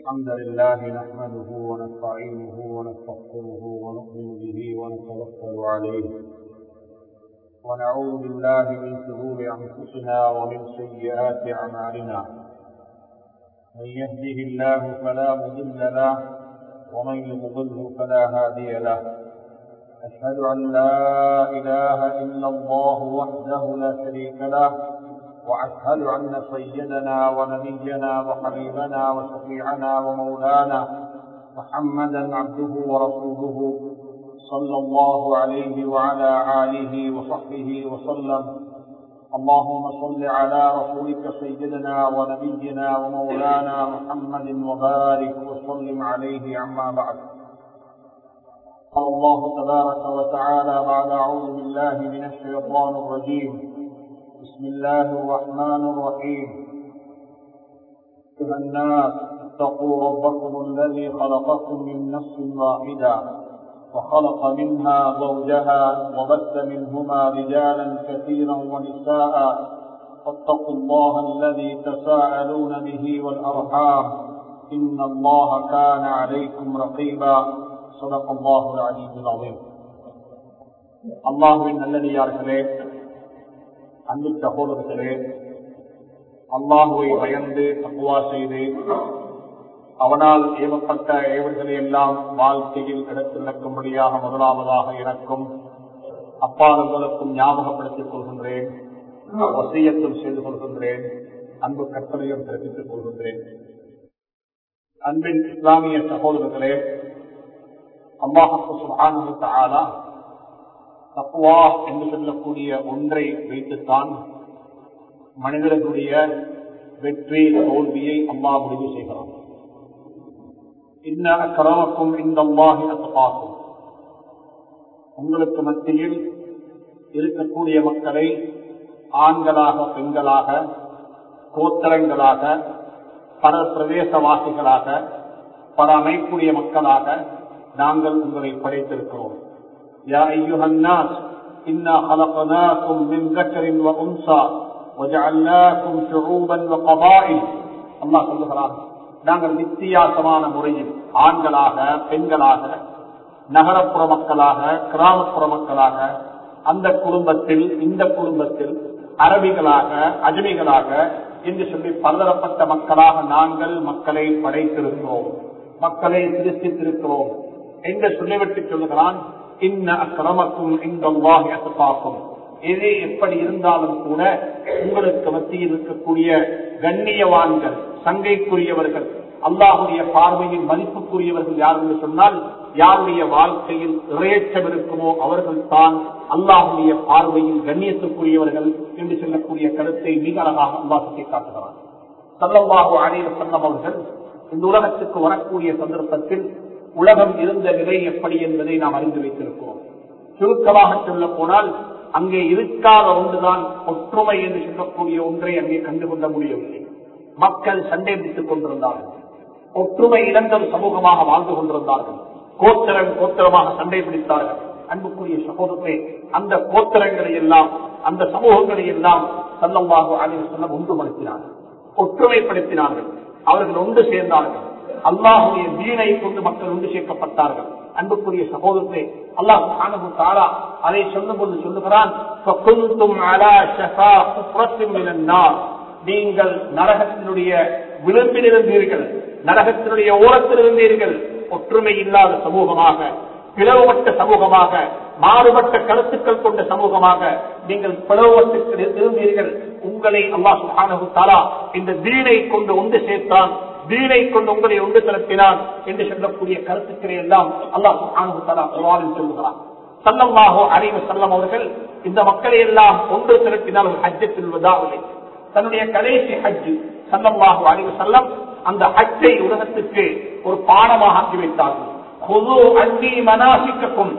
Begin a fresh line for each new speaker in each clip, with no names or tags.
الحمد لله نحمده ونستعينه ونستغفره ونؤمن به ونتوكل عليه. ونعوذ بالله من شرور أنفسنا ومن سيئات أعمالنا. من يهده الله فلا مضل له ومن يضلله فلا هادي له. أشهد أن لا إله إلا الله وحده لا شريك له وأشهد أن سيدنا ونبينا وحبيبنا وشفيعنا ومولانا محمدا عبده ورسوله صلى الله عليه وعلى آله وصحبه وسلم. اللهم صل على رسولك سيدنا ونبينا ومولانا محمد وبارك وسلم عليه عما بعد. قال الله تبارك وتعالى بعد أعوذ بالله من الشيطان الرجيم. بسم الله الرحمن الرحيم. أيها الناس اتقوا ربكم الذي خلقكم من نفس واحدة وخلق منها زوجها وبث منهما رجالا كثيرا ونساء. فاتقوا الله الذي تساءلون به والأرحام. إن الله كان عليكم رقيبا. صدق الله العليم العظيم. الذي يرسله அன்பு சகோதரர்களே அல்லாஹுவை பயந்து தக்குவா செய்து அவனால் ஏவப்பட்ட ஏவல்களை எல்லாம் வாழ்க்கையில் இடத்தில் நடக்கும்படியாக முதலாவதாக எனக்கும் அப்பாளர்களுக்கும் ஞாபகப்படுத்திக் கொள்கின்றேன் வசியத்தில் செய்து கொள்கின்றேன் அன்பு கற்பனையும் தெரிவித்துக் கொள்கின்றேன். அன்பின் இஸ்லாமிய சகோதரர்களே அல்லாஹு சுபானு ஆளா தப்புவா என்று சொல்லக்கூடிய ஒன்றை வைத்துத்தான் மனிதர்களுடைய வெற்றி தோல்வியை அம்மா முடிவு செய்கிறான். இன்ன கரமக்கும் இந்த அம்மாஹி அத்தப்பாக்கும் உங்களுக்கு மத்தியில் இருக்கக்கூடிய மக்களை ஆண்களாக பெண்களாக கோத்தரங்களாக பல பிரதேசவாசிகளாக பல அமைப்புடைய மக்களாக நாங்கள் உங்களை படைத்திருக்கிறோம். يا أيها الناس إنا خلقناكم من ذكر وأنثى وجعلناكم شعوبا وقبائل الله சொல்லுகிறார் நாங்கள் வித்தியாசமான முறையில் ஆண்களாக பெண்களாக நகரப்புற மக்களாக கிராமப்புற மக்களாக அந்த குடும்பத்தில் இந்த குடும்பத்தில் அரபிகளாக அஜமிகளாக என்று சொல்லி பலதரப்பட்ட மக்களாக நாங்கள் மக்களை படைத்திருக்கிறோம் மக்களை திருஷ்டித்திருக்கிறோம் என்று சொல்லிவிட்டு சொல்லுகிறான் இன்ன அக்கிரமக்கும் இந்த பார்க்கும் எது எப்படி இருந்தாலும் கூட உங்களுக்கு மத்தியில் இருக்கக்கூடிய கண்ணியவான்கள் சங்கைக்குரியவர்கள் அல்லாஹுடைய பார்வையின் மதிப்புக்குரியவர்கள் யார் என்று சொன்னால் யாருடைய வாழ்க்கையில் இறையற்றம் இருக்குமோ அவர்கள் தான் அல்லாஹுடைய பார்வையில் கண்ணியத்துக்குரியவர்கள் என்று சொல்லக்கூடிய கருத்தை மிக அழகாக அல்லாஹ் சுட்டி காட்டுகிறார் சல்லல்லாஹு அலைவர் சொன்னவர்கள் இந்த உலகத்துக்கு வரக்கூடிய சந்தர்ப்பத்தில் உலகம் இருந்த நிலை எப்படி என்பதை நாம் அறிந்து வைத்திருக்கிறோம் சுருக்கமாக சொல்ல போனால் அங்கே இருக்காத ஒன்றுதான் ஒற்றுமை என்று சொல்லக்கூடிய ஒன்றை அங்கே கண்டுகொள்ள முடியவில்லை. மக்கள் சண்டை பிடித்துக் கொண்டிருந்தார்கள். ஒற்றுமை இழந்தம் சமூகமாக வாழ்ந்து கொண்டிருந்தார்கள். கோத்திரம் கோத்திரமாக சண்டை பிடித்தார்கள். அன்புக்குரிய சகோதரத்தை அந்த கோத்திரங்களை எல்லாம் அந்த சமூகங்களை எல்லாம் சல்லமாக அனைவர் சொல்ல ஒன்றுபடுத்தினார்கள். ஒற்றுமைப்படுத்தினார்கள். அவர்கள் ஒன்று சேர்ந்தார்கள். அல்லாஹுடைய வீணை கொண்டு மக்கள் ஒன்று சேர்க்கப்பட்டார்கள். அன்புக்குரிய சகோதரத்தை அல்லாஹ் தாரா அதை சொல்லும் போது சொல்லுகிறான் நீங்கள் நரகத்தினுடைய விளிம்பில் இருந்தீர்கள் நரகத்தினுடைய ஓரத்தில் இருந்தீர்கள் ஒற்றுமை இல்லாத சமூகமாக பிளவுபட்ட சமூகமாக மாறுபட்ட கருத்துக்கள் கொண்ட சமூகமாக நீங்கள் பிளவுபட்டு இருந்தீர்கள் உங்களை அல்லாஹ் சுஹானு தாலா இந்த தீனை கொண்டு ஒன்று சேர்த்தான். தீனை கொண்டு உங்களை ஒன்று திரட்டினான் என்று சொல்லக்கூடிய கருத்துக்களை எல்லாம் அல்லாஹ் சொல்லுகிறான். சல்லம்மாகோ அறிவு செல்லம் அவர்கள் இந்த மக்களை எல்லாம் ஒன்று திரட்டினால் ஒரு ஹஜ்ஜத்தில் விதாவில்லை தன்னுடைய கடைசி ஹஜ்ஜு சல்லம்மாகோ அறிவு செல்லம் அந்த ஹஜ்ஜை உலகத்துக்கு ஒரு பாடமாக ஆக்கி வைத்தார்கள். பொது அன்பி மனாசிக்கும்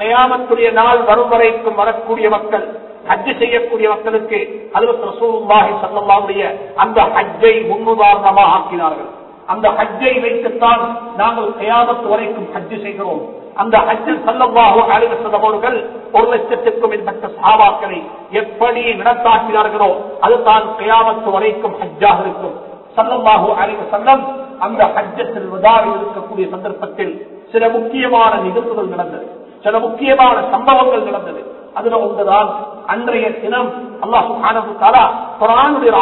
கயாமத்துடைய நாள் வரும் வரைக்கும் வரக்கூடிய மக்கள் ஹஜ்ஜு செய்யக்கூடிய மக்களுக்கு அலுவத் ரசூலுல்லாஹி சல்லல்லாவுடைய அந்த ஹஜ்ஜை முன்னுதாரணமாக ஆக்கினார்கள். அந்த ஹஜ்ஜை வைத்துத்தான் நாங்கள் கயாமத்து வரைக்கும் ஹஜ்ஜு செய்கிறோம். அந்த ஹஜ்ஜில் சல்லல்லாஹு அலைஹி ஒரு லட்சத்திற்கும் மேற்பட்ட சாவாக்களை எப்படி நடத்தாக்கினார்களோ அதுதான் கயாமத்து வரைக்கும் ஹஜ்ஜாக இருக்கும். சல்லல்லாஹு அலைஹி சல்லம் அந்த ஹஜ்ஜத்தில் விதாவில் இருக்கக்கூடிய சந்தர்ப்பத்தில் சில முக்கியமான நிகழ்வுகள் நடந்தது. சில முக்கியமான சம்பவங்கள் நடந்தது. அதுல ஒன்றுதான் அன்றைய தினம் அல்லாஹ் சுப்ஹானஹு தஆலா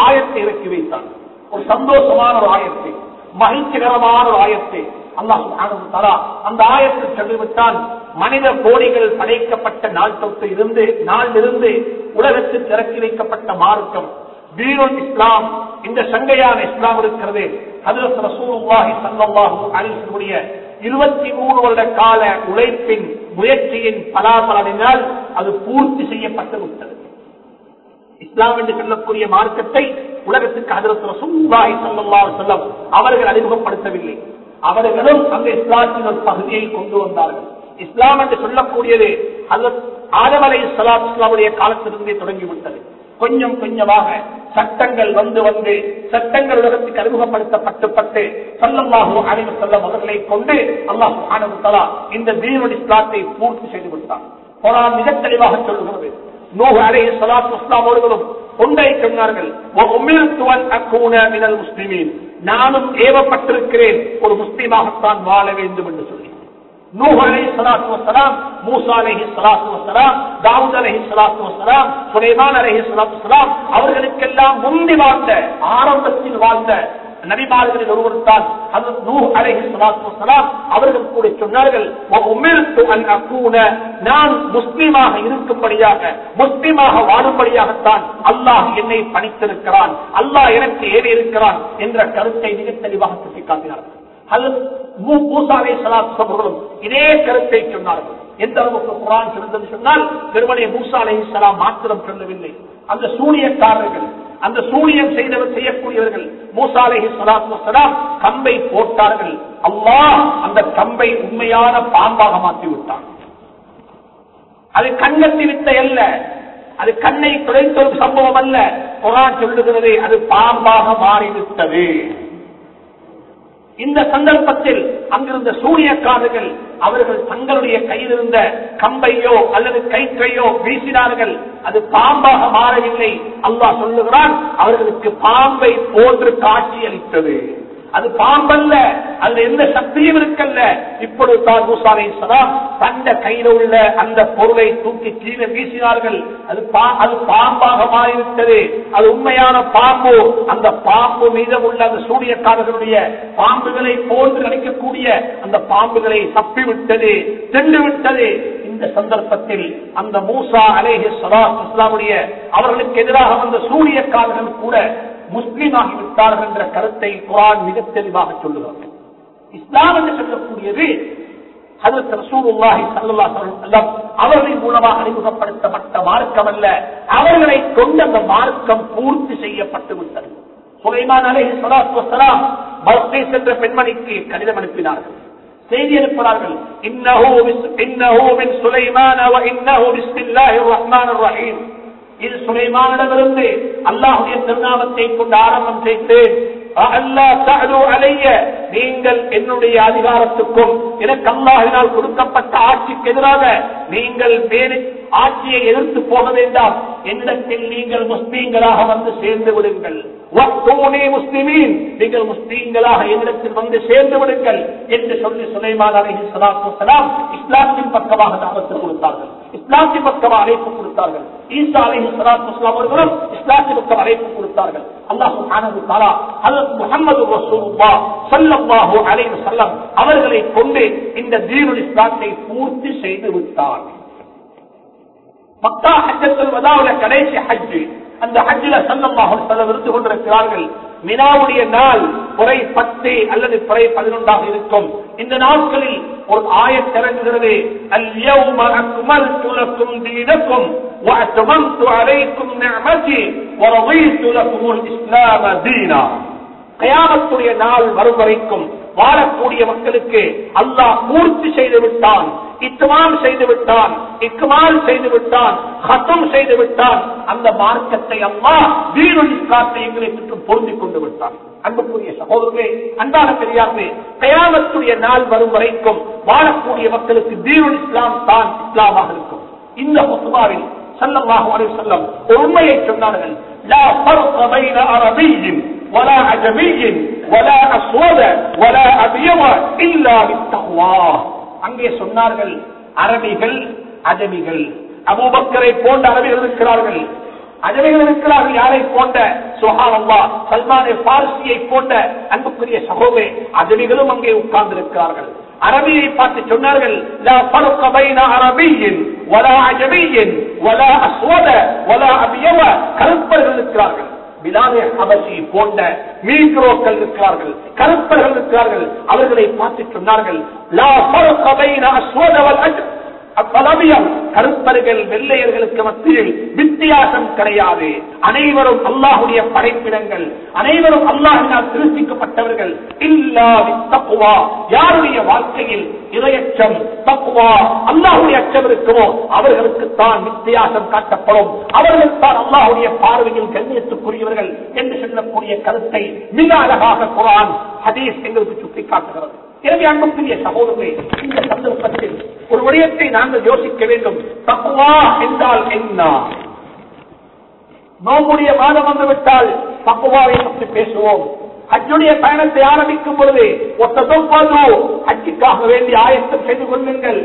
ஆயத்தை இறக்கி வைத்தான் ஒரு சந்தோஷமான ஒரு ஆயத்தை மகிழ்ச்சிகரமான ஒரு ஆயத்தை அல்லாஹ் சுப்ஹானஹு அந்த ஆயத்தில் சொல்லிவிட்டான் மனித கோடிகள் படைக்கப்பட்ட நாள் தொட்டு இருந்து நாளிலிருந்து உலகத்தில் திறக்கி வைக்கப்பட்ட மார்க்கம். தீனுல் இஸ்லாம் இந்த சங்கையான இஸ்லாம் இருக்கிறது. ஹதரத் ரசூலுல்லாஹி ஸல்லல்லாஹு அலைஹி இருபத்தி மூணு வருட கால உழைப்பின் முயற்சியின் பலாபலனினால் அது பூர்த்தி செய்யப்பட்டு விட்டது. இஸ்லாம் என்று சொல்லக்கூடிய மார்க்கத்தை உலகத்துக்கு ஹதரத் ரசூலுல்லாஹி ஸல்லல்லாஹு அலைஹி அவர்கள் அறிமுகப்படுத்தவில்லை. அவர்களும் அந்த இஸ்லாத்தின் ஒரு பகுதியை கொண்டு வந்தார்கள். இஸ்லாம் என்று சொல்லக்கூடியது அது ஆதம் அலைஹிஸ்ஸலாத்து இஸ்லாமுடைய காலத்திலிருந்தே தொடங்கிவிட்டது. கொஞ்சம் கொஞ்சமாக சட்டங்கள் வந்து வந்து சட்டங்கள் உலகத்துக்கு அறிமுகப்படுத்தப்பட்டுப்பட்டு பட்டு சல்லல்லாஹு செல்ல அவர்களை கொண்டு அல்லாஹ் சுப்ஹானஹு வ இந்த தீனுல் ஸ்லாத்தை பூர்த்தி செய்து கொடுத்தான். குர்ஆன் மிக தெளிவாக சொல்லுகிறது. நூறு அலைஹி சலாத் இஸ்லாம் அவர்களும் ஒன்றை சொன்னார்கள் நானும் ஏவப்பட்டிருக்கிறேன் ஒரு முஸ்லீமாகத்தான் வாழ வேண்டும் என்று நூஹ் மூசா தாவூத் சுலைமான் அவர்களுக்கெல்லாம் முந்தி வாழ்ந்த ஆரம்பத்தில் வாழ்ந்த நபிமார்களில் ஒருவர் தான் அவர்கள் கூட சொன்னார்கள் நான் முஸ்லிமாக இருக்கும்படியாக முஸ்லீமாக வாழும்படியாகத்தான் அல்லாஹ் என்னை பணித்திருக்கிறான் அல்லாஹ் எனக்கு ஏறி இருக்கிறான் என்ற கருத்தை மிக தெளிவாக சுட்டிக்காட்டினார்கள். மூ- இதே கருத்தை சொன்னார்கள். எந்த அளவுக்கு குரான் சிறந்தது சொன்னால் திருமணி மூசா அலைஹிஸ்ஸலாம் மாத்திரம் சொல்லவில்லை. அந்த சூனியக்காரர்கள் அந்த சூனியம் செய்தவர் செய்யக்கூடியவர்கள் மூசா அலைஹி ஸலாத்து கம்பை போட்டார்கள். அல்லா அந்த கம்பை உண்மையான பாம்பாக மாற்றி விட்டான் அது கண்ணத்தி வித்தை அல்ல. அது கண்ணை குறைத்த ஒரு சம்பவம் அல்ல. குரான் சொல்லுகிறது அது பாம்பாக மாறிவிட்டது. இந்த சந்தர்ப்பத்தில் அங்கிருந்த சூரியக்காரர்கள் அவர்கள் தங்களுடைய கையில் இருந்த கம்பையோ அல்லது கைக்கையோ வீசினார்கள். அது பாம்பாக மாறவில்லை. அல்லாஹ் சொல்லுகிறான் அவர்களுக்கு பாம்பை போன்று காட்சி அளித்தது அது பாம்பல்ல அதுல எந்த சக்தியும் இருக்கல்ல. இப்பொழுது தான் மூசாலை சலாம் தந்த கையில உள்ள அந்த பொருளை தூக்கி கீழே வீசினார்கள். அது அது பாம்பாக மாறிவிட்டது. அது உண்மையான பாம்பு. அந்த பாம்பு மீதம் உள்ள அந்த சூரியக்காரர்களுடைய பாம்புகளை போன்று நினைக்கக்கூடிய அந்த பாம்புகளை தப்பிவிட்டது சென்று விட்டது இந்த சந்தர்ப்பத்தில் அந்த மூசா அலேஹி சலாத் இஸ்லாமுடைய அவர்களுக்கு எதிராக வந்த சூரியக்காரர்கள் கூட முஸ்லீம் ஆகிவிட்டார்கள் என்ற கருத்தை குரான் மிக தெளிவாக சொல்லுகிறது. இஸ்லாம் என்று சொல்லக்கூடியது அவர்கள் அவர்களின் மூலமாக அறிமுகப்படுத்தப்பட்ட மார்க்கம் அல்ல அவர்களை கொண்டு அந்த மார்க்கம் பூர்த்தி செய்யப்பட்டு விட்டது. சுலைமான் அலை ஸலாத்து வஸலாம் பெண்மணிக்கு கடிதம் அனுப்பினார்கள். செய்தி அனுப்பினார்கள் இன்னஹு பிஸ்- சுலைமான வ பிஸ்மில்லாஹிர் ரஹ்மானிர் ரஹீம். இது சுலைமானிடமிருந்து அல்லாஹுடைய திருநாமத்தை கொண்டு ஆரம்பம் செய்து அலைய நீங்கள் என்னுடைய அதிகாரத்துக்கும் எனக்கு அல்லாஹினால் கொடுக்கப்பட்ட ஆட்சிக்கு எதிராக நீங்கள் வேறு ஆட்சியை எதிர்த்து போக வேண்டாம். என்னிடத்தில் நீங்கள் முஸ்லீம்களாக வந்து சேர்ந்து விடுங்கள். முஸ்லிமீன் நீங்கள் முஸ்லீம்களாக என்னிடத்தில் வந்து சேர்ந்து விடுங்கள் என்று சொல்லி சுலைமான் அலைஹி ஸலாத்து இஸ்லாத்தின் பக்கமாக தாமத்து கொடுத்தார்கள். இஸ்லாத்தின் பக்கமாக அழைப்பு கொடுத்தார்கள். ஈசா அலைஹி ஸலாத்து வஸலாம் அவர்களும் இஸ்லாத்தின் பக்கம் அழைப்பு கொடுத்தார்கள். அல்லாஹ் சுப்ஹானஹு வ தஆலா ஹஜ்ரத் முஹம்மது ரசூலுல்லாஹ் ஸல்லல்லாஹு அலைஹி வஸல்லம் அவர்களை கொண்டு இந்த தீனுல் இஸ்லாத்தை பூர்த்தி செய்து விட்டார். மக்கா ஹஜ்ஜத்துல் வதாவுல கடைசி ஹஜ் அந்த ஹஜ்ஜில சல்லல்லாஹு அலைஹி வஸல்லம் இருந்து கொண்டிருக்கிறார்கள். மினாவுடைய நாள் குறை பத்து அல்லது குறை பதினொன்றாக இருக்கும். இந்த நாட்களில் ஒரு ஆய திறங்குகிறது நாள் வரும் வரைக்கும் வாழக்கூடிய மக்களுக்கு அல்லாஹ் பூர்த்தி செய்து விட்டான். இத்துமாம் செய்து விட்டான் இக்குமால் செய்து விட்டான் ஹத்தம் செய்து விட்டான் அந்த மார்க்கத்தை அல்லாஹ் வீருள் இஸ்லாத்தை எங்களை சுற்றும் பொருந்திக் கொண்டு விட்டான் அன்புக்குரிய சகோதரர்களே அன்பான பெரியார்களே கயாமத்துடைய நாள் வரும் வரைக்கும் வாழக்கூடிய மக்களுக்கு தீருள் இஸ்லாம் தான் இஸ்லாமாக இருக்கும் இந்த முஸ்லாவில் சல்லல்லாஹு அலைஹி வஸல்லம் ஒரு உண்மையை சொன்னார்கள் லா ஃபர்க பைன அரபிய்யின் ولا عجمي ولا أسود ولا أبيض إلا بالتقوى அங்கே சொன்னார்கள் அரபிகள் அஜமிகள். அபூபக்கரை போன்ற அரபிகள் இருக்கிறார்கள். அஜமிகள் இருக்கிறார்கள் யாரை போன்ற? சுஹானல்லா சல்மானே பாரசியை போன்ற அன்புக்குரிய சகோதரே அஜமிகளும் அங்கே உட்கார்ந்து இருக்கிறார்கள் அரபியை பார்த்து சொன்னார்கள் அரபியின் கருப்பர்கள் இருக்கிறார்கள். பிலாலே அபசி போன்ற மீக்ரோக்கள் இருக்கிறார்கள் கருப்பர்கள் இருக்கிறார்கள். அவர்களை பார்த்து சொன்னார்கள் அப்பலவியம் கருப்பர்கள் வெள்ளையர்களுக்கு மத்தியில் வித்தியாசம் கிடையாது. அனைவரும் அல்லாஹுடைய படைப்பிடங்கள் அனைவரும் அல்லாஹினால் திருஷ்டிக்கப்பட்டவர்கள். இல்லா யாருடைய வாழ்க்கையில் இரையச்சம் தப்புவா அல்லாஹுடைய அச்சம் இருக்குமோ அவர்களுக்கு தான் வித்தியாசம் காட்டப்படும். அவர்கள் தான் அல்லாஹுடைய பார்வையில் கண்ணியத்துக்குரியவர்கள் என்று சொல்லக்கூடிய கருத்தை மிக அழகாக குரான் ஹதீஸ் எங்களுக்கு சுட்டிக்காட்டுகிறது. எனவே அன்புக்குரிய சகோதரர்களே இந்த சந்தர்ப்பத்தில் ஒரு விடயத்தை நாங்கள் யோசிக்க வேண்டும். தக்குவா என்றால் என்ன? நோம்புடைய மாதம் வந்துவிட்டால் தக்குவாவை பற்றி பேசுவோம். அஜுடைய பயணத்தை ஆரம்பிக்கும் பொழுது ஒத்ததொப்பது ஹஜ்ஜுக்காக வேண்டி ஆயத்தம் செய்து கொள்ளுங்கள்.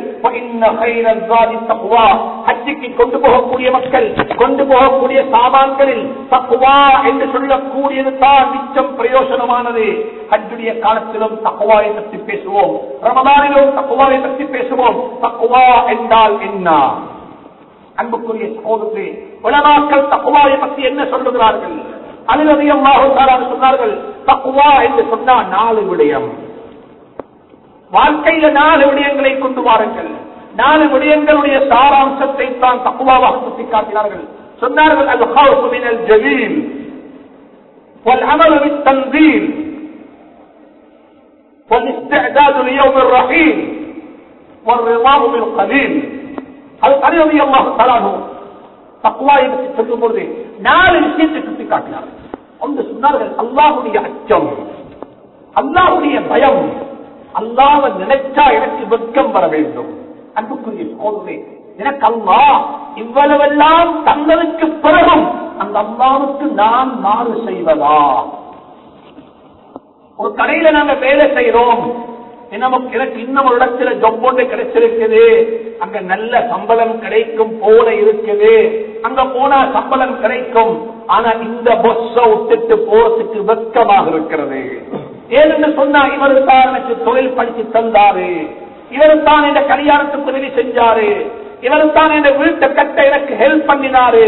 அச்சுக்கு கொண்டு போகக்கூடிய மக்கள் கொண்டு போகக்கூடிய சாமான்களில் தக்குவா என்று சொல்லக்கூடியது தான் மிச்சம் பிரயோசனமானது. ஹஜ்ஜுடைய காலத்திலும் தக்குவாவை பற்றி பேசுவோம் ரமதானிலும் தக்குவாவை பற்றி பேசுவோம் தக்குவா என்றால் என்ன அன்புக்குரிய சகோதரே உலமாக்கள் தக்குவாவை பற்றி என்ன சொல்லுகிறார்கள் அலுவலியமாக சொன்னார்கள் தக்குவா என்று சொன்னால் நாலு விடயம் வாழ்க்கையில நாலு விடயங்களை கொண்டு வாருங்கள் நாலு விடயங்களுடைய சாராம்சத்தை தான் தக்குவாவாக சுட்டி காட்டினார்கள் சொன்னார்கள் அது மினல் ஜலீல் والعمل بالتنزيل والاستعداد ليوم الرحيل والرضا بالقليل அது அறிவி அல்லாஹ் தலானோ தக்குவாயை பற்றி சொல்லும் பொழுது நாலு விஷயத்தை சுட்டி காட்டினார்கள் ஒன்று சொன்னார்கள் அல்லாஹுடைய அச்சம் அல்லாஹுடைய பயம் அல்லாஹ் நினைச்சா எனக்கு வெட்கம் வர வேண்டும் அன்புக்குரிய சோதனை எனக்கு அல்லா இவ்வளவெல்லாம் தங்களுக்கு பிறகும் அந்த அல்லாவுக்கு நான் மாறு செய்வதா ஒரு கடையில நாங்க வேலை செய்யறோம் நமக்கு எனக்கு இன்னும் ஒரு இடத்துல ஜப் ஒன்று கிடைச்சிருக்குது. அங்க நல்ல சம்பளம் கிடைக்கும் போல இருக்குது. அங்க போனா சம்பளம் கிடைக்கும். ஆனா இந்த பொஸ்ஸ விட்டுட்டு போறதுக்கு வெக்கமாக இருக்கிறது. ஏன்னு சொன்னா இவரு தான் எனக்கு தொழில் படிச்சு தந்தாரு. இவரு தான் இந்த கல்யாணத்துக்கு உதவி செஞ்சாரு. இவர் தான் இந்த வீட்டை கட்ட எனக்கு ஹெல்ப் பண்ணினாரு.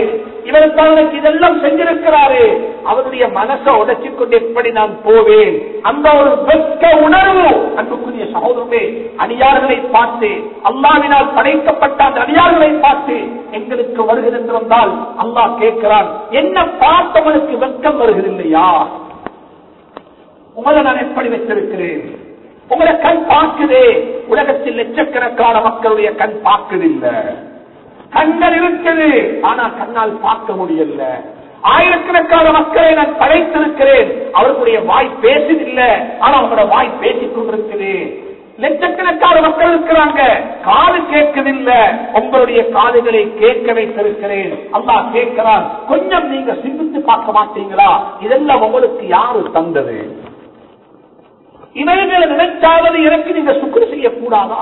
இவர் தான் எனக்கு இதெல்லாம் செஞ்சிருக்கிறாரு. அவருடைய மனசை உடைச்சு கொண்டு எப்படி நான் போவேன்? அந்த ஒரு வெட்க உணர்வு அன்புக்குரிய சகோதரமே அடியார்களை பார்த்து அல்லாவினால் படைக்கப்பட்ட அந்த அடியார்களை பார்த்து எங்களுக்கு வருகிறது வந்தால் அல்லாஹ் கேட்கிறான் என்ன பார்த்தவனுக்கு வெட்கம் வருகிறதில்லையா? உங்களை நான் எப்படி வைத்திருக்கிறேன்? உங்களை கண் பார்க்குதே. உலகத்தில் லட்சக்கணக்கான மக்களுடைய கண் பார்க்குதில்லை. கண்கள் இருக்குது ஆனா கண்ணால் பார்க்க முடியல. ஆயிரக்கணக்கான மக்களை நான் படைத்திருக்கிறேன். அவர்களுடைய வாய் பேசுதில்லை ஆனா அவங்களோட வாய் பேசிக் கொண்டிருக்குது. லட்சக்கணக்கான மக்கள் இருக்கிறாங்க காது கேட்கவில்லை உங்களுடைய காதுகளை கேட்க வைத்திருக்கிறேன். அல்லா கேட்கிறான் கொஞ்சம் நீங்க சிந்தித்து பார்க்க மாட்டீங்களா? இதெல்லாம் உங்களுக்கு யாரு தந்தது? இவைகளை நினைச்சாவது எனக்கு நீங்க சுக்குரு செய்யக்கூடாதா?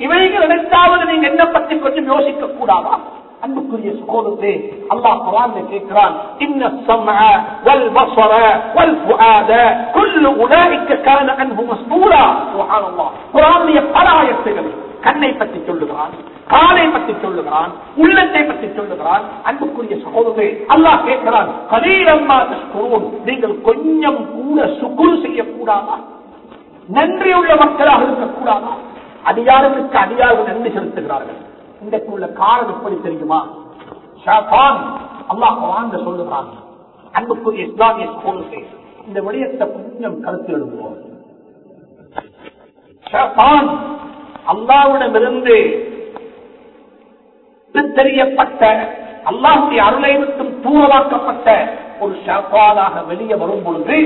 இவைகள் நினைச்சாவது நீங்க என்ன பற்றி கொஞ்சம் யோசிக்க கூடாதா அன்புக்குரிய சகோதரே அல்லாஹ் குரான் கேட்கிறான் இன்ன சம்அ வல் பஸர வல் ஃபுஆத குல்லு உலாயிக்க கான அன்ஹு மஸ்தூரா. சுப்ஹானல்லாஹ் குர்ஆனுடைய பல ஆயத்துகள் கண்ணை பற்றி சொல்லுகிறான் காலை பற்றி சொல்லுகிறான் உள்ளத்தை பற்றி சொல்லுகிறான். அன்புக்குரிய சகோதரே அல்லாஹ் கேட்கிறான் கலீலம்மா நீங்கள் கொஞ்சம் கூட சுக்குரு செய்யக்கூடாதா? நன்றி உள்ள மக்களாக இருக்கக்கூடாதா? அதிகாரத்துக்கு அதிகாரம் நன்றி செலுத்துகிறார்கள். இன்றைக்கு உள்ள காலம் எப்படி தெரியுமா? ஷாபான் அல்லாஹ் வாங்க சொல்லுகிறான். அன்புக்குரிய இஸ்லாமிய சகோதரர்கள் இந்த விடயத்தை கொஞ்சம் கருத்தில் எழுதுவோம். அல்லாவிடமிருந்து தெரியப்பட்ட அல்லாஹுடைய அருளை விட்டும் தூரமாக்கப்பட்ட ஒரு ஷாபானாக வெளியே வரும் பொழுது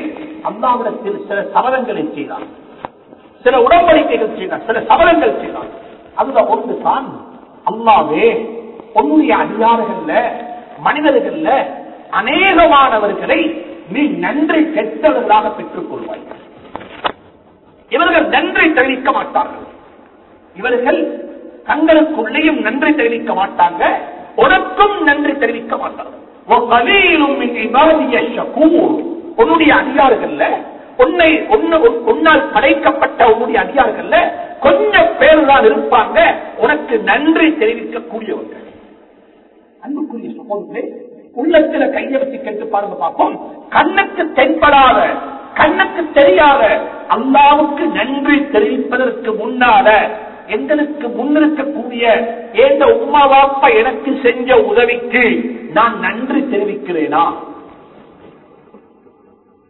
அல்லாவிடத்தில் சில சபலங்களை செய்தார் சில உடன்படிக்கைகள் செய்தார் சில சபலங்கள் செய்தார் அதுல ஒன்று தான் அல்லாவே உன்னுடைய அதிகாரிகள்ல மனிதர்கள்ல அநேகமானவர்களை நீ நன்றி கெட்டவர்களாக பெற்றுக் கொள்வாய் இவர்கள் நன்றி தெரிவிக்க மாட்டார்கள். இவர்கள் தங்களுக்குள்ளேயும் நன்றி தெரிவிக்க மாட்டாங்க உனக்கும் நன்றி தெரிவிக்க மாட்டாங்க. உன்னுடைய அதிகாரங்கள்ல உன்னை உன்னால் படைக்கப்பட்ட உன்னுடைய அதிகாரங்கள்ல கொஞ்சம் பேர் தான் இருப்பாங்க உனக்கு நன்றி தெரிவிக்கக்கூடியவர்கள் அன்புக்குரிய சகோதரே உள்ளத்துல கையை வச்சு கேட்டு பாருங்க பார்ப்போம் கண்ணுக்கு தென்படாத கண்ணுக்கு தெரியாத அல்லாவுக்கு நன்றி தெரிவிப்பதற்கு முன்னால எங்களுக்கு முன்னிருக்கக்கூடிய ஏந்த உமா வாப்பா எனக்கு செஞ்ச உதவிக்கு நான் நன்றி தெரிவிக்கிறேனா?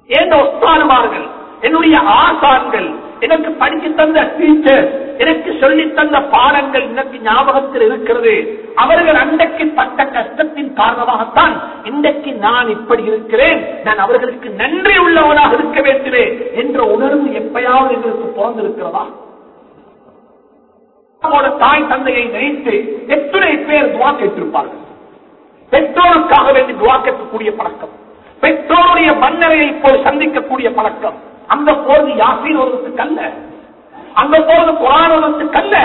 ஏந்த ஒஸ்தானுமார்கள் என்னுடைய ஆசான்கள் எனக்கு படித்து தந்த டீச்சர் எனக்கு சொல்லி தந்த பாடங்கள் எனக்கு ஞாபகத்தில் இருக்கிறது. அவர்கள் அன்றைக்கு பட்ட கஷ்டத்தின் காரணமாகத்தான் இன்றைக்கு நான் இப்படி இருக்கிறேன். நான் அவர்களுக்கு நன்றி உள்ளவனாக இருக்க வேண்டுமே என்ற உணர்வு எப்பயாவது எங்களுக்கு பிறந்திருக்கிறதா? அவரோட தாய் தந்தையை நினைத்து எத்தனை பேர் துவா கேட்டிருப்பார்கள்? பெற்றோருக்காக வேண்டி துவா கேட்கக்கூடிய பழக்கம் பெற்றோருடைய மன்னரையை போல் சந்திக்கக்கூடிய பழக்கம் அந்த போது யாசின் ஒருவருக்கு அல்ல அந்த போது குரான் ஒருவருக்கு அல்ல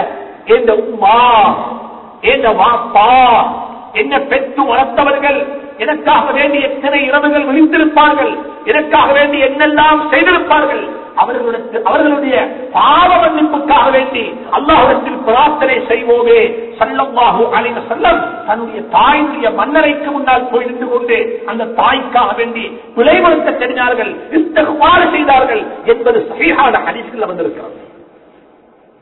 எந்த உமா எந்த வாப்பா என்ன பெற்று வளர்த்தவர்கள் எனக்காக வேண்டி எத்தனை இரவுகள் விழித்திருப்பார்கள்? எனக்காக வேண்டி என்னெல்லாம் செய்திருப்பார்கள்? அவர்களுடைய அவர்களுடைய பாவ மன்னிப்புக்காக வேண்டி அல்லாஹிடத்தில் பிரார்த்தனை செய்வோமே. சல்லல்லாஹு அலைஹி செல்லம் தன்னுடைய தாயினுடைய மன்னரைக்கு முன்னால் போய் நின்று கொண்டு அந்த தாய்க்காக வேண்டி விளைவெடுக்க தெரிந்தார்கள் இஸ்திக்பார் செய்தார்கள் என்பது சரியான அடிசில் வந்திருக்கிறது.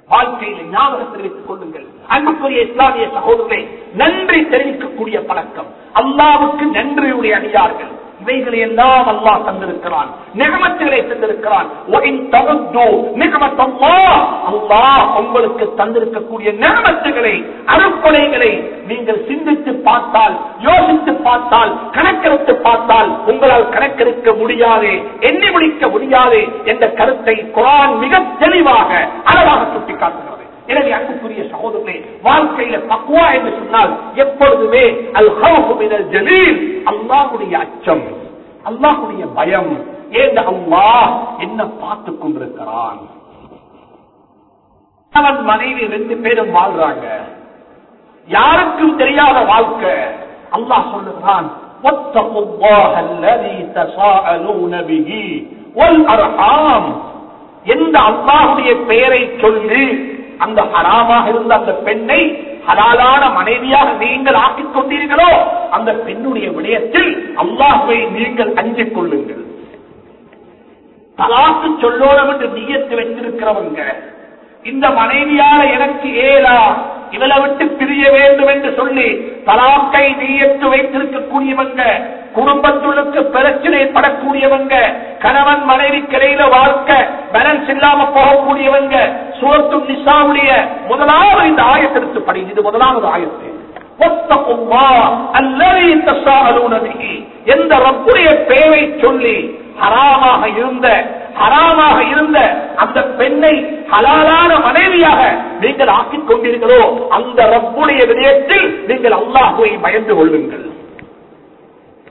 வாழ்க்கையில் ஞாபகம் தெரிவித்துக் கொள்ளுங்கள். அன்புக்குரிய இஸ்லாமிய சகோதரர்களை நன்றி தெரிவிக்கக்கூடிய பழக்கம். அல்லாவுக்கு நன்றியுடைய அடியார்கள். இவைகளை எல்லாம் அல்லாஹ் தந்திருக்கிறான். நிகமத்துகளை தந்திருக்கிறான். அல்லாஹ் உங்களுக்கு தந்திருக்கக்கூடிய நிகமத்துகளை அறுப்படைகளை நீங்கள் சிந்தித்து பார்த்தால் யோசித்து பார்த்தால் கணக்கெடுத்து பார்த்தால் உங்களால் கணக்கெடுக்க முடியாது எண்ணி முடிக்க முடியாது என்ற கருத்தை குரான் மிக தெளிவாக அழகாக சுட்டிக்காட்டுகிறது. எனவே அன்புக்குரிய சகோதரர்களே வாழ்க்கையில பக்குவா என்று சொன்னால் எப்பொழுதுமே அல் ஹவுமினல் ஜலீல் அல்லாஹுடைய அச்சம் அல்லாஹுடைய பயம். ஏன் அல்லாஹ் என்ன பார்த்து கொண்டிருக்கிறான்? அவன் மனைவி ரெண்டு பேரும் வாழ்றாங்க. யாருக்கும் தெரியாத வாழ்க்கை. அல்லாஹ் சொல்லுகிறான் எந்த அல்லாஹுடைய பெயரை சொல்லு அந்த ஹராமாக இருந்த அந்த பெண்ணை ஹலாலான மனைவியாக நீங்கள் ஆக்கிக் கொண்டீர்களோ அந்த பெண்ணுடைய விடயத்தில் அல்லாஹுவை நீங்கள் அஞ்சிக் கொள்ளுங்கள். தலாக்கு சொல்லோடம் என்று நீயத்து வைத்திருக்கிறவங்க இந்த மனைவியால எனக்கு ஏலா இவளை விட்டு பிரிய வேண்டும் என்று சொல்லி தலாக்கை நீயத்து வைத்திருக்கக்கூடியவங்க குடும்பத்துள்ளுக்கு பிரச்சனை படக்கூடியவங்க கணவன் மனைவி கிளையில வாழ்க்கை பேலன்ஸ் இல்லாம போகக்கூடியவங்க சோத்து நிசாவுடைய முதலாவது இந்த ஆயத்தெடுத்து படி. இது முதலாவது ஆயத்து. எந்த ரப்புடைய பேரை சொல்லி ஹராமாக இருந்த ஹராமாக இருந்த அந்த பெண்ணை ஹலாலான மனைவியாக நீங்கள் ஆக்கிக் கொண்டீர்களோ அந்த ரப்புடைய விடயத்தில் நீங்கள் அல்லாஹுவை பயந்து கொள்ளுங்கள்.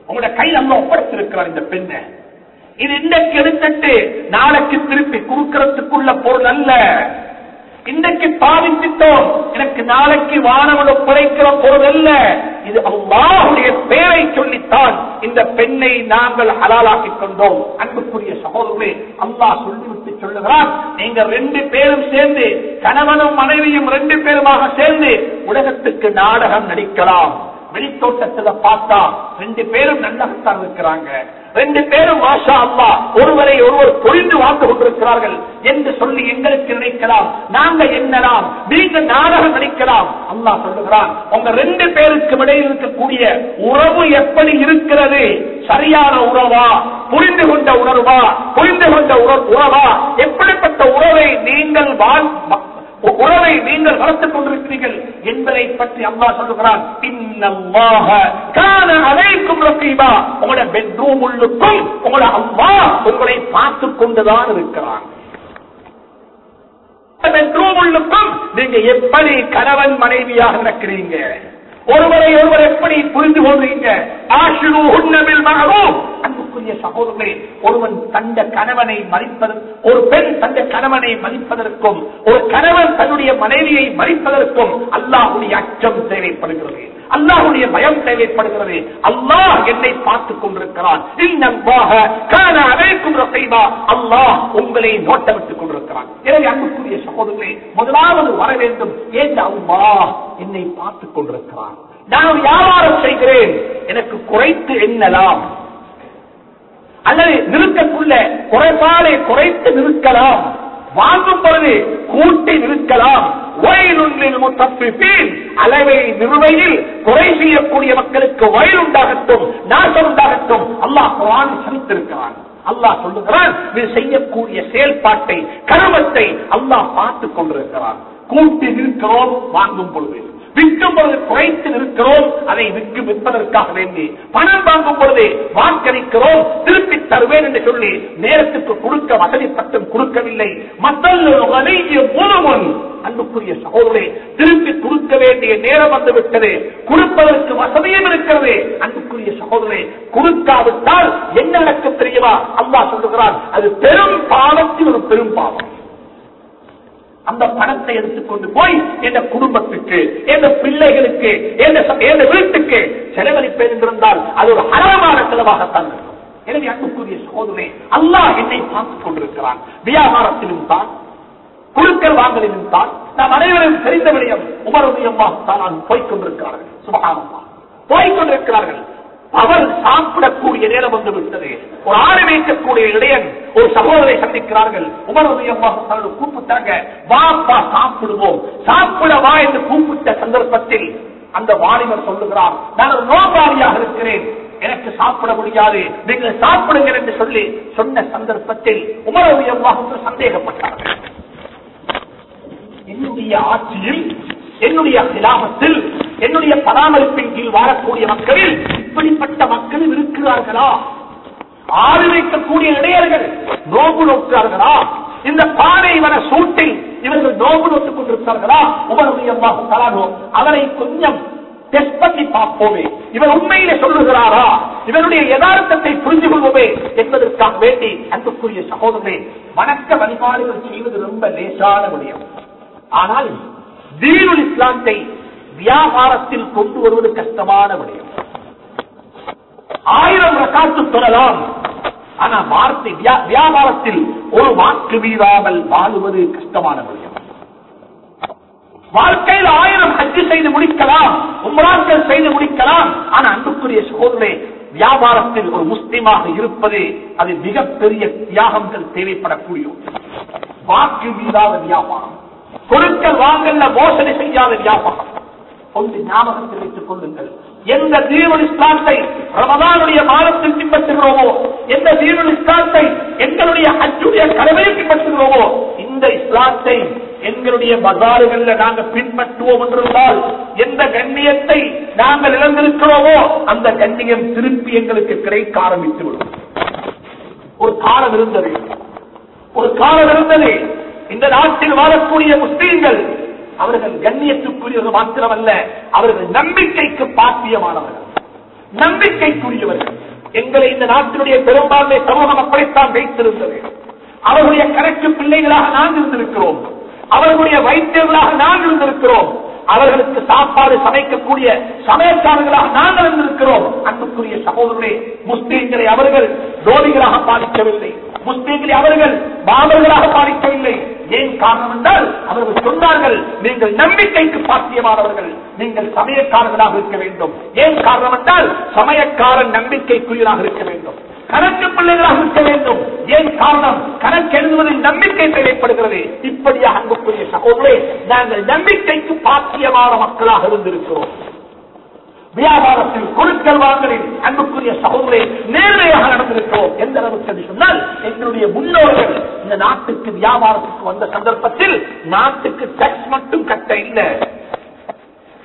உங்களோட கையில் அல்ல ஒப்படைத்திருக்கிறார் இந்த பெண்ணை. இது இன்றைக்கு எடுத்துட்டு நாளைக்கு திருப்பி குறுக்கிறதுக்குள்ள பொருள் அல்ல. இன்றைக்கு பாவிச்சிட்டோம் எனக்கு நாளைக்கு வானவன் ஒப்படைக்கிற பொருள் அல்ல. இது அல்லாஹுடைய பேரை சொல்லித்தான் இந்த பெண்ணை நாங்கள் ஹலாலாக்கிக் கொண்டோம். அன்புக்குரிய சகோதரர்களே அல்லாஹ் சொல்லிவிட்டு சொல்லுகிறான் நீங்க ரெண்டு பேரும் சேர்ந்து கணவனும் மனைவியும் ரெண்டு பேருமாக சேர்ந்து உலகத்துக்கு நாடகம் நடிக்கலாம். வெளித்தோட்டத்துல பார்த்தா ரெண்டு பேரும் நல்லகத்தான் இருக்கிறாங்க. ரெண்டு பேரும் மாஷா அல்லா ஒருவரை ஒருவர் புரிந்து வாழ்ந்து கொண்டிருக்கிறார்கள் என்று சொல்லி எங்களுக்கு நினைக்கலாம். நாங்க என்னலாம்? நீங்க நாடகம் நினைக்கலாம் அல்லா சொல்லுகிறான் உங்க ரெண்டு பேருக்கு இடையில் இருக்கக்கூடிய உறவு எப்படி இருக்கிறது? சரியான உறவா? புரிந்து கொண்ட உணர்வா? புரிந்து கொண்ட உறவா? எப்படிப்பட்ட உறவை நீங்கள் வாழ் உறவை நீங்கள் வளர்த்துக் கொண்டிருக்கிறீர்கள் என்பதை பற்றி அம்மா சொல்லுகிறான். உங்களுடைய பெட்ரூம் உள்ளுக்கும் உங்களோட அம்மா உங்களை பார்த்துக் கொண்டுதான் இருக்கிறான். பெட்ரூம் உள்ளுக்கும் நீங்க எப்படி கணவன் மனைவியாக நடக்கிறீங்க? ஒருவரை ஒருவர் எப்படி புரிந்து கொள்றீங்க? ஆஷிரு உன்னபில் மகரும் அன்புக்குரிய சகோதரர்களே ஒருவன் தந்த கணவனை மதிப்பது ஒரு பெண் தந்த கணவனை மதிப்பதற்கும் ஒரு கணவன் தன்னுடைய மனைவியை மதிப்பதற்கும் அல்லாஹுடைய அச்சம் தேவைப்படுகிறது. அல்லாஹுடைய பயம் தேவைப்படுகிறது. அல்லாஹ் என்னை பார்த்துக் கொண்டிருக்கிறான். இன்னல்லாஹ அல்லாஹ் உங்களை நோட்டமிட்டுக் கொண்டிருக்கிறான். எனவே அன்புக்குரிய சகோதரர்களே முதலாவது வர வேண்டும். ஏன் அல்லாஹ் என்னை பார்த்துக் கொண்டிருக்கிறான்? நான் வியாபாரம் செய்கிறேன். எனக்கு குறைத்து எண்ணலாம் அல்லது நிறுத்தக்குள்ள குறைபாடை குறைத்து நிற்கலாம் வாங்கும் பொழுது கூட்டி நிற்கலாம் அளவை நிறுவையில் குறை செய்யக்கூடிய மக்களுக்கு வயல் உண்டாகட்டும் நாசம் உண்டாகட்டும். அல்லாஹ் குரான் அல்லாஹ் சொல்லுகிறான் இது செய்யக்கூடிய செயல்பாட்டை கருமத்தை அல்லாஹ் பார்த்துக் கொண்டிருக்கிறான். கூட்டி நிற்கிறோம் வாங்கும் பொழுது. விற்கும் பொழுது குறைத்து நிற்கிறோம் அதை விற்று விற்பதற்காக வேண்டி. பணம் வாங்கும் பொழுது வாக்களிக்கிறோம் திருப்பி தருவேன் என்று சொல்லி நேரத்துக்கு கொடுக்க வசதிப்பட்டும் கொடுக்கவில்லை. மூலமும் அன்புக்குரிய சகோதரே திருப்பி கொடுக்க வேண்டிய நேரம் வந்துவிட்டது. கொடுப்பதற்கு வசதியும் இருக்கிறது. அன்புக்குரிய சகோதரே கொடுக்காவிட்டால் என்ன நடக்க தெரியுமா? அல்லா சொல்லுகிறான் அது பெரும் பாவத்தில் ஒரு பெரும் பாவம். அந்த பணத்தை எடுத்துக்கொண்டு போய் என் குடும்பத்துக்கு என் பிள்ளைகளுக்கு என் வீட்டுக்கு செலவழிப்பேன் என்றிருந்தால் அது ஒரு அறமான செலவாகத்தான் இருக்கும். எனவே அன்புக்குரிய சோதனை அல்லாஹ் என்னை பார்த்துக் கொண்டிருக்கிறான். வியாபாரத்திலும் தான் குழுக்கள் வாங்கலிலும் தான் நாம் அனைவரும் தெரிந்த விடயம் உமரவியமாக போய்கொண்டிருக்கிறார்கள் சுபகானமா போய்கொண்டிருக்கிறார்கள் அவர் சாப்பிடக்கூடிய நேரம் வந்து விட்டது. ஒரு ஆறு வைக்கக்கூடிய இடையன் ஒரு சகோதரை சந்திக்கிறார்கள். உமரவியமாக கூப்பிட்டாங்க வாப்பா சாப்பிடுவோம். சாப்பிட வா என்று கூப்பிட்ட சந்தர்ப்பத்தில் அந்த வாலிபர் சொல்லுகிறார் நான் ஒரு நோபாளியாக இருக்கிறேன். எனக்கு சாப்பிட முடியாது. நீங்கள் சாப்பிடுங்க என்று சொல்லி சொன்ன சந்தர்ப்பத்தில் உமரவியமாக சந்தேகப்பட்டார்கள் என்னுடைய ஆட்சியில் என்னுடைய கிலாபத்தில் என்னுடைய பராமரிப்பின் கீழ் வாழக்கூடிய மக்களில் இப்படிப்பட்ட மக்களும் இருக்கிறார்களா? ஆறு வைக்கக்கூடிய இடையர்கள் நோம்பு நோக்கிறார்களா? இந்த பாறை வர சூட்டில் இவர்கள் நோம்பு நோட்டுக் கொண்டிருக்கிறார்களா? உமருடைய தலானோ அவரை கொஞ்சம் டெஸ்ட் பண்ணி பார்ப்போமே. இவர் உண்மையில சொல்லுகிறாரா? இவருடைய யதார்த்தத்தை புரிந்து கொள்வோமே என்பதற்காக வேண்டி அன்புக்குரிய சகோதரமே வணக்க வழிபாடுகள் செய்வது ரொம்ப லேசான முடியும் ஆனால் தீனுல் இஸ்லாத்தை வியாபாரத்தில் கொண்டு வருவது கஷ்டமான முடியும் ஆயிரம் ரகாத்து பெறலாம் ஆனா வார்த்தை வியாபாரத்தில் ஒரு வாக்கு வீழாமல் வாழுவது கஷ்டமான விஷயம். வாழ்க்கையில் ஆயிரம் ஹஜ்ஜு செய்து முடிக்கலாம் உம்ராக்கள் செய்து முடிக்கலாம் ஆனா அன்புக்குரிய சகோதரே வியாபாரத்தில் ஒரு முஸ்லிமாக இருப்பது அது மிகப்பெரிய தியாகங்கள் தேவைப்படக்கூடிய வாக்கு வீழாத வியாபாரம் பொருட்கள் வாங்கல்ல மோசடி செய்யாத வியாபாரம். ஒன்று ஞாபகத்தில் வைத்துக் கொள்ளுங்கள். எந்த தீவுல் இஸ்லாத்தை ரமதானுடைய மாதத்தில் பின்பற்றுகிறோமோ எந்த தீவுல் இஸ்லாத்தை எங்களுடைய அச்சுடைய கடமையை பின்பற்றுகிறோமோ இந்த இஸ்லாத்தை எங்களுடைய பசாறுகள்ல நாங்கள் பின்பற்றுவோம் என்றிருந்தால் எந்த கண்ணியத்தை நாங்கள் இழந்திருக்கிறோமோ அந்த கண்ணியம் திருப்பி எங்களுக்கு கிடைக்க ஆரம்பித்து விடும் ஒரு காலம் இருந்தது. ஒரு காலம் இருந்தது. இந்த நாட்டில் வாழக்கூடிய முஸ்லீம்கள் அவர்கள் கண்ணியத்துக்குரியவர் மாத்திரமல்ல அவர்கள் நம்பிக்கைக்கு பாத்தியமானவர்கள். நம்பிக்கைக்குரியவர்கள். எங்களை இந்த நாட்டினுடைய பெரும்பான்மை சமூகம் அப்படித்தான் வைத்திருந்தது. அவர்களுடைய கணக்கு பிள்ளைகளாக நாங்கள் இருந்திருக்கிறோம். அவர்களுடைய வைத்தியர்களாக நாங்கள் இருந்திருக்கிறோம். அவர்களுக்கு சாப்பாடு சமைக்கக்கூடிய சமயக்காரர்களாக நாங்கள் இருந்திருக்கிறோம். அன்புக்குரிய சகோதரர்களே முஸ்லீம்களை அவர்கள் தோழிகளாக பாதிக்கவில்லை. முஸ்லீம்களை அவர்கள் பாபர்களாக பாதிக்கவில்லை. ஏன் காரணம் என்றால் அவர்கள் சொன்னார்கள் நீங்கள் நம்பிக்கைக்கு பாத்தியமானவர்கள் நீங்கள் சமயக்காரர்களாக இருக்க வேண்டும். ஏன் காரணம் என்றால் சமயக்காரன் நம்பிக்கைக்குரியனாக இருக்க வேண்டும். கணக்கு பிள்ளைகளாக இருக்க வேண்டும். ஏன் காரணம்? கணக்கு எழுதுவதில் நம்பிக்கை தேவைப்படுகிறது. இப்படியாக அன்புக்குரிய சகோதரே நாங்கள் நம்பிக்கைக்கு பாத்தியமான மக்களாக இருந்திருக்கிறோம். வியாபாரத்தில் பொருட்கள் வாங்கலில் அன்புக்குரிய சகோதரே நேர்மையாக நடந்திருக்கிறோம் எந்த அளவுக்கு என்று சொன்னால் எங்களுடைய முன்னோர்கள் இந்த நாட்டுக்கு வியாபாரத்துக்கு வந்த சந்தர்ப்பத்தில் நாட்டுக்கு டேக்ஸ் மட்டும் கட்ட இல்லை.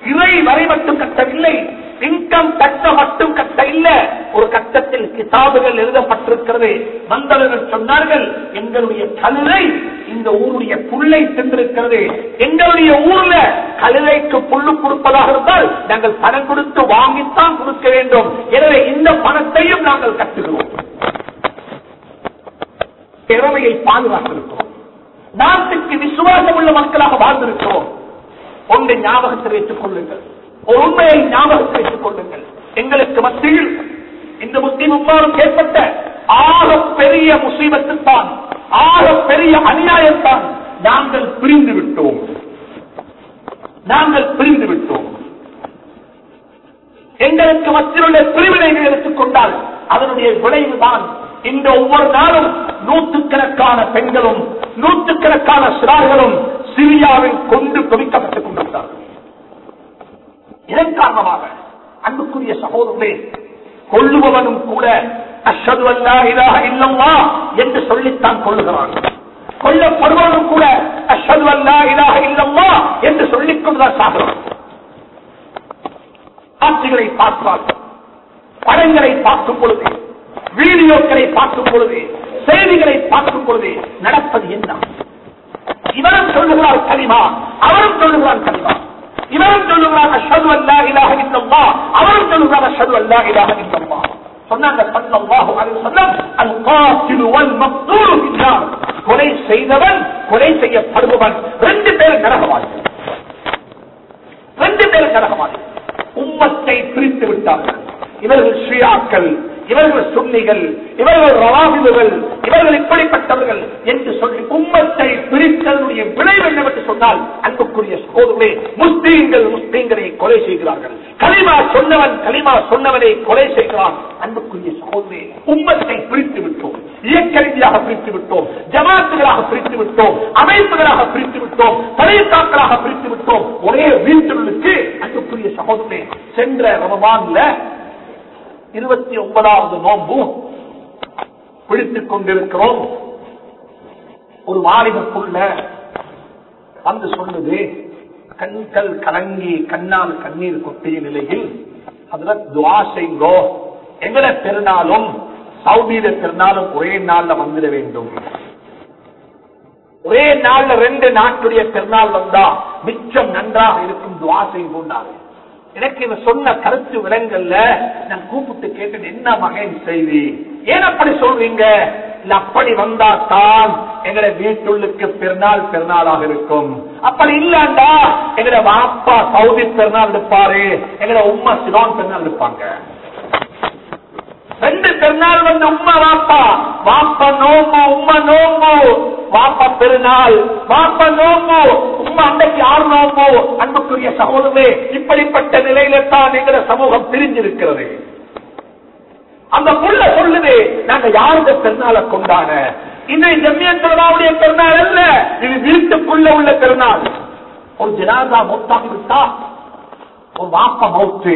இறை வரை மட்டும் கட்டவில்லை இன்கம் கட்ட மட்டும் கட்ட இல்ல ஒரு கட்டத்தில் கிதாபுகள் எழுதப்பட்டிருக்கிறது. வந்தவர்கள் சொன்னார்கள் எங்களுடைய கழுதை இந்த ஊருடைய புல்லை சென்றிருக்கிறது எங்களுடைய ஊர்ல கழுதைக்கு புல்லு கொடுப்பதாக இருந்தால் நாங்கள் பணம் கொடுத்து வாங்கித்தான் கொடுக்க வேண்டும். எனவே இந்த பணத்தையும் நாங்கள் கட்டுகிறோம். திறமையை பாதுகாத்திருக்கிறோம். நாட்டுக்கு விசுவாசம் உள்ள மக்களாக வாழ்ந்திருக்கிறோம். ஒன்றை ஞாபகத்தில் வைத்துக் கொள்ளுங்கள். ஒரு உண்மையை ஞாபகத்தில் வைத்துக் கொள்ளுங்கள். எங்களுக்கு மத்தியில் இந்த முஸ்லீம் உமாரும் ஏற்பட்ட ஆக பெரிய முசீபத்துத்தான் ஆக பெரிய அநியாயத்தான் நாங்கள் பிரிந்து விட்டோம். நாங்கள் பிரிந்து விட்டோம். எங்களுக்கு மத்தியுள்ள பிரிவினைகள் எடுத்துக்கொண்டால் அதனுடைய விளைவுதான் இந்த ஒவ்வொரு நாளும் நூற்றுக்கணக்கான பெண்களும் நூற்றுக்கணக்கான சிறார்களும் சிரியாவில் கொண்டு குவிக்கப்பட்டுக் கொண்டிருந்தார்கள். இதன் காரணமாக அன்புக்குரிய சகோதரர்களே கொள்ளுபவனும் கூட அஷது அல்லா இதாக இல்லல்லா என்று சொல்லித்தான் கொள்ளுகிறான். கொல்லப்படுவனும் கூட அஷது அல்லா இதாக இல்லம்மா என்று சொல்லிக் கொண்டுதான் சாகிறான். காட்சிகளை பார்த்தால் படங்களை பார்க்கும் பொழுது வீடியோக்களை பார்க்கும் பொழுது செய்திகளை பார்க்கும் பொழுது நடப்பது என்ன? இவரும் சொல்லுகிறார் கலிமா அவரும் சொல்லுகிறார் கலிமா இவரும் சொல்லுகிறார் அஷது அல்லா இலாஹ இல்லல்லா அவரும் சொல்லுகிறார் அஷது அல்லா இலாஹ இல்லல்லா சொன்னாங்க ஸல்லல்லாஹு அலைஹி வஸல்லம் அல் காத்திலு வல் மக்தூலு ஃபின்னார் கொலை செய்தவன் கொலை செய்யப்படுபவன் ரெண்டு பேரும் நரகவாதிகள் ரெண்டு பேரும் நரகவாதிகள் உம்மத்தை பிரித்து விட்டார்கள் இவர்கள் ஷியாக்கள் இவர்கள் சுன்னிகள் இவர்கள் ரவாபிதுகள் இவர்கள் இப்படிப்பட்டவர்கள் என்று சொல்லி உம்மத்தை பிரித்தனுடைய விளைவு என்னவென்று சொன்னால் அன்புக்குரிய சகோதரர்களே முஸ்லீம்கள் முஸ்லீம்களை கொலை செய்கிறார்கள். கலிமா சொன்னவன் கலிமா சொன்னவனை கொலை செய்கிறான். அன்புக்குரிய சகோதரே உம்மத்தை பிரித்து விட்டோம். இயக்க ரீதியாக பிரித்து விட்டோம். ஜமாத்துகளாக பிரித்து விட்டோம். அமைப்புகளாக பிரித்து விட்டோம். தலைத்தாக்களாக பிரித்து விட்டோம். ஒரே வீட்டுள்ளுக்கு அன்புக்குரிய சகோதரே சென்ற ரமபான்ல இருபத்தி ஒன்பதாவது நோன்பு பிடித்துக் கொண்டிருக்கிறோம். ஒரு வாலிபக்குள்ள வந்து சொன்னது கண்கள் கலங்கி கண்ணால் கண்ணீர் கொட்டிய நிலையில் அதுல துவா செய்தோ எங்களை பெருநாளும் சவுதியில பெருநாளும் ஒரே நாள்ல வந்துட வேண்டும். ஒரே நாள்ல ரெண்டு நாட்டுடைய பெருநாள் வந்தா மிச்சம் நன்றாக இருக்கும் துவா செய்வோம் எனக்கு இவன் சொன்ன கருத்து விலங்கல்ல நான் கூப்பிட்டு கேட்டது என்ன மகன் செய்தி ஏன் அப்படி சொல்றீங்க? இல்ல அப்படி வந்தா தான் எங்கட வீட்டுள்ளுக்கு பெருநாள் பெருநாளாக இருக்கும். அப்படி இல்லாண்டா எங்கட வாப்பா சவுதி பெருநாள் இருப்பாரு எங்கட உம்மா சிலோன் பெருநாள் இருப்பாங்க ரெண்டு பெருநாள் வந்து உமா வாப்பா. வாப்பா நோம்பு உம்மா நோம்பு. வாப்பா பெருநாள். வாப்பா நோம்பு. உமா அன்னைக்கு யார் நோம்பு? அன்புக்குரிய சகோதரே இப்படிப்பட்ட நிலையில தான் எங்கட சமூகம் பிரிஞ்சிருக்கிறது. அந்த புள்ள சொல்லுது நாங்க யாருடைய பெருநாளை கொண்டாட? இன்னும் ஜம்மியத்தோடாவுடைய பெருநாள் அல்ல. இது வீட்டுக்குள்ள உள்ள பெருநாள். ஒரு ஜனாதா மௌத்தாகி விட்டா ஒரு வாப்ப மௌத்து.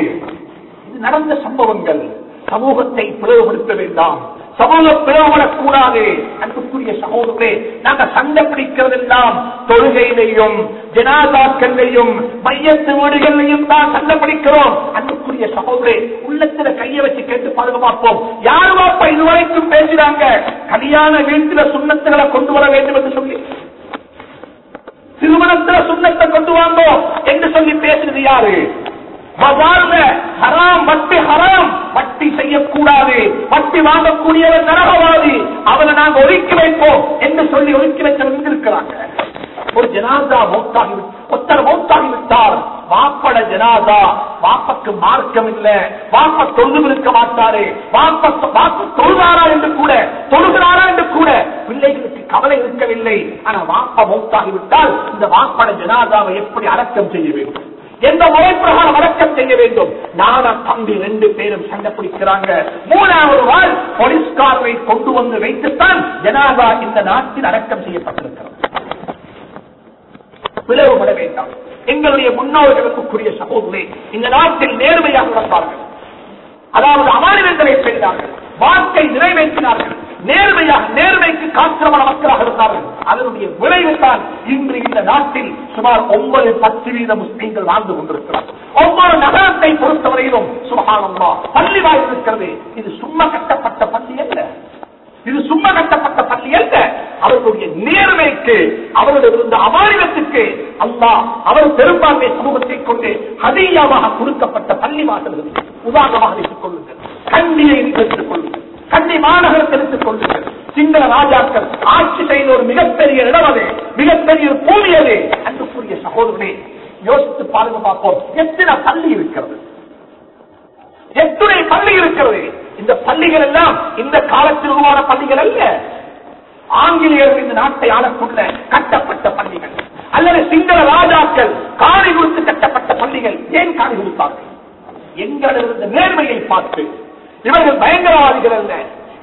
இது நடந்த சம்பவங்கள். சமூகத்தை பிளவுபடுத்த வேண்டாம். சமூகம் பிளவுபடக்கூடாது அன்புக்குரிய சகோதரே நாங்க சண்டை பிடிக்கிறதெல்லாம் தொழுகையிலையும் ஜனாதாக்கள்லையும் மையத்து வீடுகளிலையும் தான் சண்டை பிடிக்கிறோம். அன்புக்குரிய சகோதரே உள்ளத்துல கையை வச்சு கேட்டு பாருங்க பார்ப்போம். யார் வாப்பா இதுவரைக்கும் பேசுறாங்க கல்யாண வீட்டுல சுண்ணத்துகளை கொண்டு வர வேண்டும் என்று சொல்லி. திருமணத்துல சுண்ணத்தை கொண்டு வாங்கோ என்று சொல்லி பேசுறது யாரு? பஜார்ல ஹராம் வட்டி ஹராம் வட்டி செய்யக்கூடாது. வட்டி வாங்கக்கூடியவர் நரகவாதி. அவனை நாங்க ஒதுக்கி வைப்போம் என்று சொல்லி ஒதுக்கி வச்சவங்க இருக்கிறாங்க ஒரு ஜனாதா மௌத்தாகி ஒருத்தர் மௌத்தாகி விட்டார் வாப்பட ஜனாதா வாப்பக்கு மார்க்கம் இல்ல. வாப்ப தொழுது இருக்க மாட்டாரு. வாப்ப வாப்ப தொழுதாரா என்று கூட தொழுகிறாரா என்று கூட பிள்ளைகளுக்கு கவலை இருக்கவில்லை. ஆனா வாப்ப மௌத்தாகி விட்டால் இந்த வாப்பட ஜனாதாவை எப்படி அடக்கம் செய்ய வேண்டும்? எந்த முறை பிரகாரம் அடக்கம் செய்ய வேண்டும்? நானா தம்பி ரெண்டு பேரும் சண்டை பிடிக்கிறாங்க. மூணாவது நாள் போலீஸ்காரரை கொண்டு வந்து வைத்துத்தான் ஜனாதா இந்த நாட்டில் அடக்கம் செய்யப்பட்டிருக்கிறது. பிளவுபட வேண்டாம். எங்களுடைய முன்னோர்களுக்குரிய சகோதரே இந்த நாட்டில் நேர்மையாக நடந்தார்கள் அதாவது அமானிதங்களை செய்தார்கள். வாக்கை நிறைவேற்றினார்கள். நேர்மையாக நேர்மைக்கு காத்திரமான மக்களாக இருந்தார்கள். அதனுடைய விளைவுதான் இன்று இந்த நாட்டில் சுமார் ஒன்பது பத்து வீத முஸ்லீம்கள் வாழ்ந்து கொண்டிருக்கிறார்கள் ஒவ்வொரு நகரத்தை பொறுத்தவரையிலும் சுகானம்மா பள்ளி வாயில் இருக்கிறது. இது சும்மா கட்டப்பட்ட பள்ளி அல்ல. இது சும்மா கட்டப்பட்ட பள்ளி அல்ல. அவர்களுடைய நேர்மைக்கு அவருடைய இருந்த அமானிதத்துக்கு அல்லா அவர் பெரும்பான்மை சமூகத்தை கொண்டு ஹதியாவாக கொடுக்கப்பட்ட பள்ளி வாசல்கள். உதாரணமாக எடுத்துக் கொள்ளுங்கள். கண்டியை எடுத்துக் கொள்ளுங்கள். கண்ணி மாநகரத்தை எடுத்துக் கொள்ளுங்கள். சிங்கள ராஜாக்கள் ஆட்சி செய்த ஒரு மிகப்பெரிய இடம் அது. மிகப்பெரிய பூமி அது. அன்புக்குரிய சகோதரனே யோசித்து பாருங்க பார்ப்போம். எத்தனை பள்ளி இருக்கிறது? எத்துணை பள்ளி இருக்கிறது? இந்த பள்ளிகள் எல்லாம் இந்த காலத்தில் உருவான பள்ளிகள் அல்ல. ஆங்கிலேயர்கள் இந்த நாட்டை ஆளக்குள்ள கட்டப்பட்ட பள்ளிகள். அல்லது சிங்கள ராஜாக்கள் காணி கொடுத்து கட்டப்பட்ட பள்ளிகள். ஏன் காணி கொடுத்தார்கள்? எங்களது நேர்மையை பார்த்து இவர்கள் பயங்கரவாதிகள் அல்ல.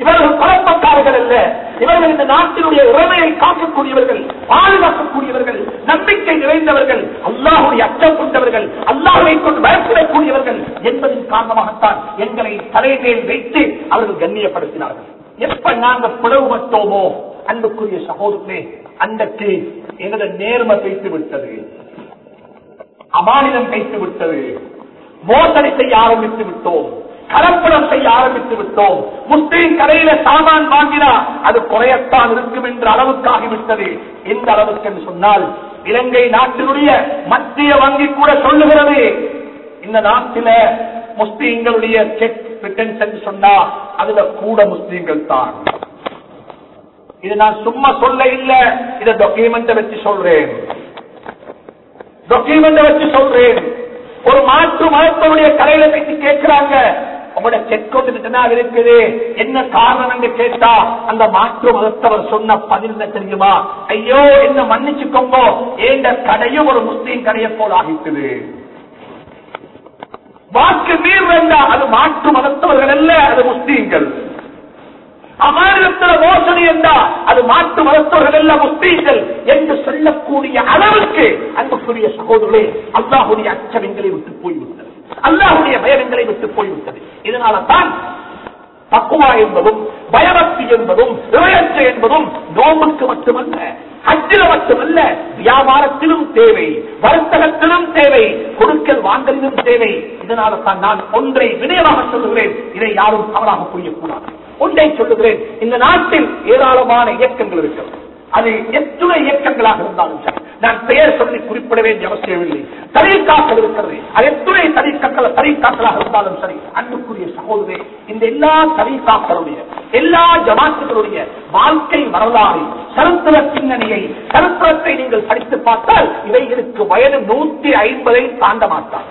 இவர்கள் குழப்பக்காரர்கள் அல்ல. இவர்கள் இந்த நாட்டினுடைய உறவையை காக்கக்கூடியவர்கள் பாதுகாக்கக்கூடியவர்கள் நம்பிக்கை நிறைந்தவர்கள் அல்லாஹுடைய அச்சம் கொண்டவர்கள் அல்லாஹுவை கொண்டு பயப்படக்கூடியவர்கள் என்பதன் காரணமாகத்தான் எங்களை தலைமையில் வைத்து அவர்கள் கண்ணியப்படுத்தினார்கள். எப்ப நாங்கள் பிளவுபட்டோமோ அன்புக்குரிய சகோதரே அன்றைக்கு எனது நேர்மை வைத்து விட்டது அமானிதம் கைத்து விட்டது மோசடி செய்ய ஆரம்பித்து விட்டோம் கலப்படம் செய்ய ஆரம்பித்து விட்டோம். முஸ்லீம் கடையில சாமான் வாங்கினா அது குறையத்தான் இருக்கும் என்ற அளவுக்காகிவிட்டது எந்த அளவுக்கு என்று சொன்னால் இலங்கை நாட்டினுடைய மத்திய வங்கி கூட சொல்லுகிறது. இந்த நாட்டில முஸ்லீம்களுடைய செக் ரிட்டர்ன்ஸ் என்று சொன்னா அதுல கூட முஸ்லீம்கள் தான். இது நான் சும்மா சொல்ல இல்ல. இத டாக்குமெண்ட் வச்சு சொல்றேன். டாக்குமெண்ட் வச்சு சொல்றேன். ஒரு மாற்று மதத்தனுடைய கடையில பேசி கேட்கிறாங்க. உங்களோட செக் கொண்டு இருக்குது? என்ன காரணம் என்று கேட்டா அந்த மாற்று மதத்தவர் சொன்ன பதில் தெரியுமா? ஐயோ என்ன மன்னிச்சுக்கோங்கோ. ஏண்ட கடையும் ஒரு முஸ்லீம் கடையை போல் ஆகிட்டுது. வாக்கு மீர் வேண்டாம் அது மாற்று மதத்தவர்கள் அல்ல அது முஸ்லீம்கள். அமானிடத்தில் மோசடி என்றா அது மாற்று மதத்தவர்கள் அல்ல முஸ்லீம்கள் என்று சொல்லக்கூடிய அளவுக்கு அன்புக்குரிய சகோதரே அல்லாஹுடைய அச்சம் எங்களை விட்டு போய்விட்டது. அல்லாஹுடைய பயணங்களை எங்களை விட்டு போய்விட்டது. இதனால தான் பக்குவா என்பதும் பயபக்தி என்பதும் இறையச்சை என்பதும் நோம்புக்கு மட்டுமல்ல அச்சில மட்டுமல்ல வியாபாரத்திலும் தேவை வர்த்தகத்திலும் தேவை கொடுக்கல் வாங்கலிலும் தேவை. இதனால தான் நான் ஒன்றை வினயமாக சொல்லுகிறேன். இதை யாரும் தவறாக புரியக்கூடாது. ஒன்றை சொல்லுகிறேன். இந்த நாட்டில் ஏராளமான இயக்கங்கள் இருக்கிறது. அது எத்துணை இயக்கங்களாக இருந்தாலும் நான் பெயர் சொல்லி குறிப்பிட வேண்டிய அவசியமில்லை தனிக்காக்கள் இருக்கிறது. அது எத்துணை தனிக்கக்கள் தனிக்காக்களாக இருந்தாலும் சரி அன்புக்குரிய சகோதரே இந்த எல்லா தனிக்காக்களுடைய எல்லா ஜமாத்துகளுடைய வாழ்க்கை வரலாறு சரித்திர பின்னணியை சரித்திரத்தை நீங்கள் படித்து பார்த்தால் இவைகளுக்கு வயது நூத்தி ஐம்பதை தாண்ட மாட்டார்.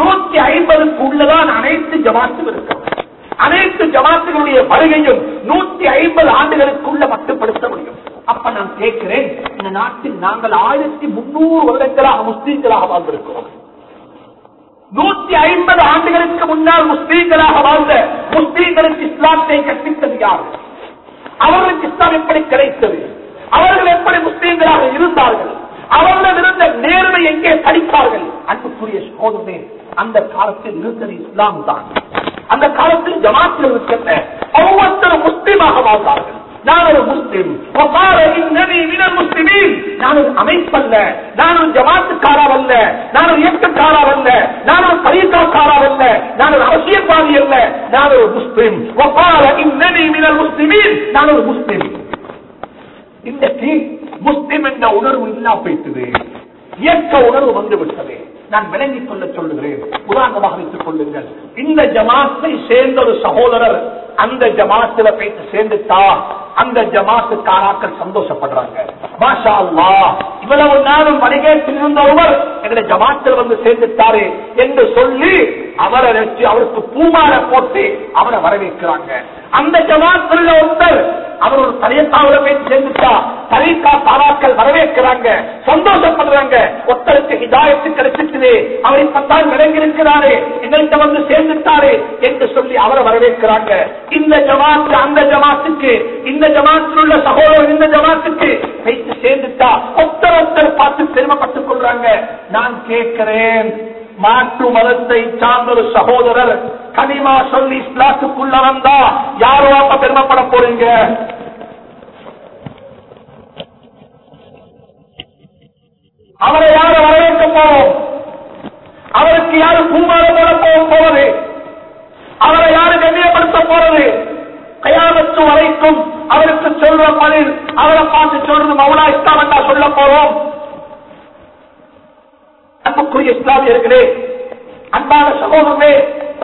நூத்தி ஐம்பதுக்கு உள்ளதான் அனைத்து ஜமாத்தும் இருக்கிறது. அனைத்து ஜமாத்துகளுடைய வருகையும் நூத்தி ஐம்பது ஆண்டுகளுக்குள்ள மட்டுப்படுத்த முடியும். அப்ப நான் கேட்கிறேன் இந்த நாட்டில் நாங்கள் ஆயிரத்தி முன்னூறு வருடங்களாக முஸ்லீம்களாக வாழ்ந்திருக்கிறோம். நூத்தி ஐம்பது ஆண்டுகளுக்கு முன்னால் முஸ்லீம்களாக வாழ்ந்த முஸ்லீம்களுக்கு இஸ்லாத்தை கற்பித்தது யார்? அவர்களுக்கு இஸ்லாம் எப்படி கிடைத்தது? அவர்கள் எப்படி முஸ்லீம்களாக இருந்தார்கள்? அவர்கள் இருந்த நேர்மை எங்கே படித்தார்கள்? அன்புக்குரிய சோதனை அந்த காலத்தில் இருந்தது இஸ்லாம் தான் அந்த காலத்தில் ஜமாத்தில் இருக்கின்ற ஒவ்வொருத்தரும் முஸ்லீமாக வாழ்ந்தார்கள். நான் ஒரு முஸ்லிம். முஸ்லிமின். நான் ஒரு அமைப்பல்ல. நான் ஒரு ஜமாத்துக்காரா அல்ல. நான் ஒரு இயக்கக்காரர் அல்ல. நான் ஒரு பரிசாக்காரர் அல்ல. நான் ஒரு அவசியவாதி அல்ல. நான் ஒரு முஸ்லிம். முஸ்லிமின். நான் ஒரு முஸ்லிம். இன்றைக்கு முஸ்லிம் என்ற உணர்வு இல்லா போயிட்டது. இயக்க உணர்வு வந்துவிட்டது நான் விளங்கிக் கொள்ள சொல்லுகிறேன். உதாரணமாக வைத்துக் கொள்ளுங்கள். இந்த ஜமாத்தை சேர்ந்த ஒரு சகோதரர் அந்த ஜமாத்துல போயிட்டு சேர்ந்துட்டா அந்த ஜமாத்துக்காராக்கள் சந்தோஷப்படுறாங்க. மாஷா அல்லா இவ்வளவு நேரம் வணிகத்தில் இருந்த ஒருவர் எங்களை ஜமாத்தில் வந்து சேர்ந்துட்டாரு என்று சொல்லி அவரை வச்சு அவருக்கு பூமால போட்டு அவரை வரவேற்கிறாங்க. அந்த ஜமாத்துல ஒருத்தர் அவர் ஒரு தனியத்தாவோட போய் சேர்ந்துட்டா தலைக்கா தாராக்கள் வரவேற்கிறாங்க சந்தோஷப்படுறாங்க. ஒருத்தருக்கு ஹிதாயத்து கிடைச்சிட்டு அவர் இப்பத்தான் விளங்கி இருக்கிறாரு எங்கள்கிட்ட வந்து சேர்ந்துட்டாரு என்று சொல்லி அவரை வரவேற்கிறாங்க. இந்த ஜமாத்து அந்த ஜமாத்துக்கு இந்த ஜமாத்தில் உள்ள சகோதரர் இந்த ஜமாத்துக்கு வைத்து சேர்ந்துட்டா ஒருத்தர் ஒருத்தர் பார்த்து பெருமைப்பட்டுக் கொள்றாங்க. நான் கேட்கிறேன். மாற்று மதத்தை சார்ந்த ஒரு சகோதரர் கனிமா சொல்லி இஸ்லாத்துக்குள்ள வந்தா யாரோ அப்ப பெருமைப்பட போறீங்க? அவரை யார வரவேற்க போறோம்? அவருக்கு யாரும் பூமால போட போவது. அவரை யாரு கண்ணியப்படுத்த போறது. கையாமத்து வரைக்கும் அவருக்கு சொல்ற பதில் அவரை பார்த்து சொல்றது மவுனா இஸ்லாம் என்றா சொல்ல போறோம். அன்புக்குரிய இஸ்லாமியர்களே அன்பான சகோதரர்களே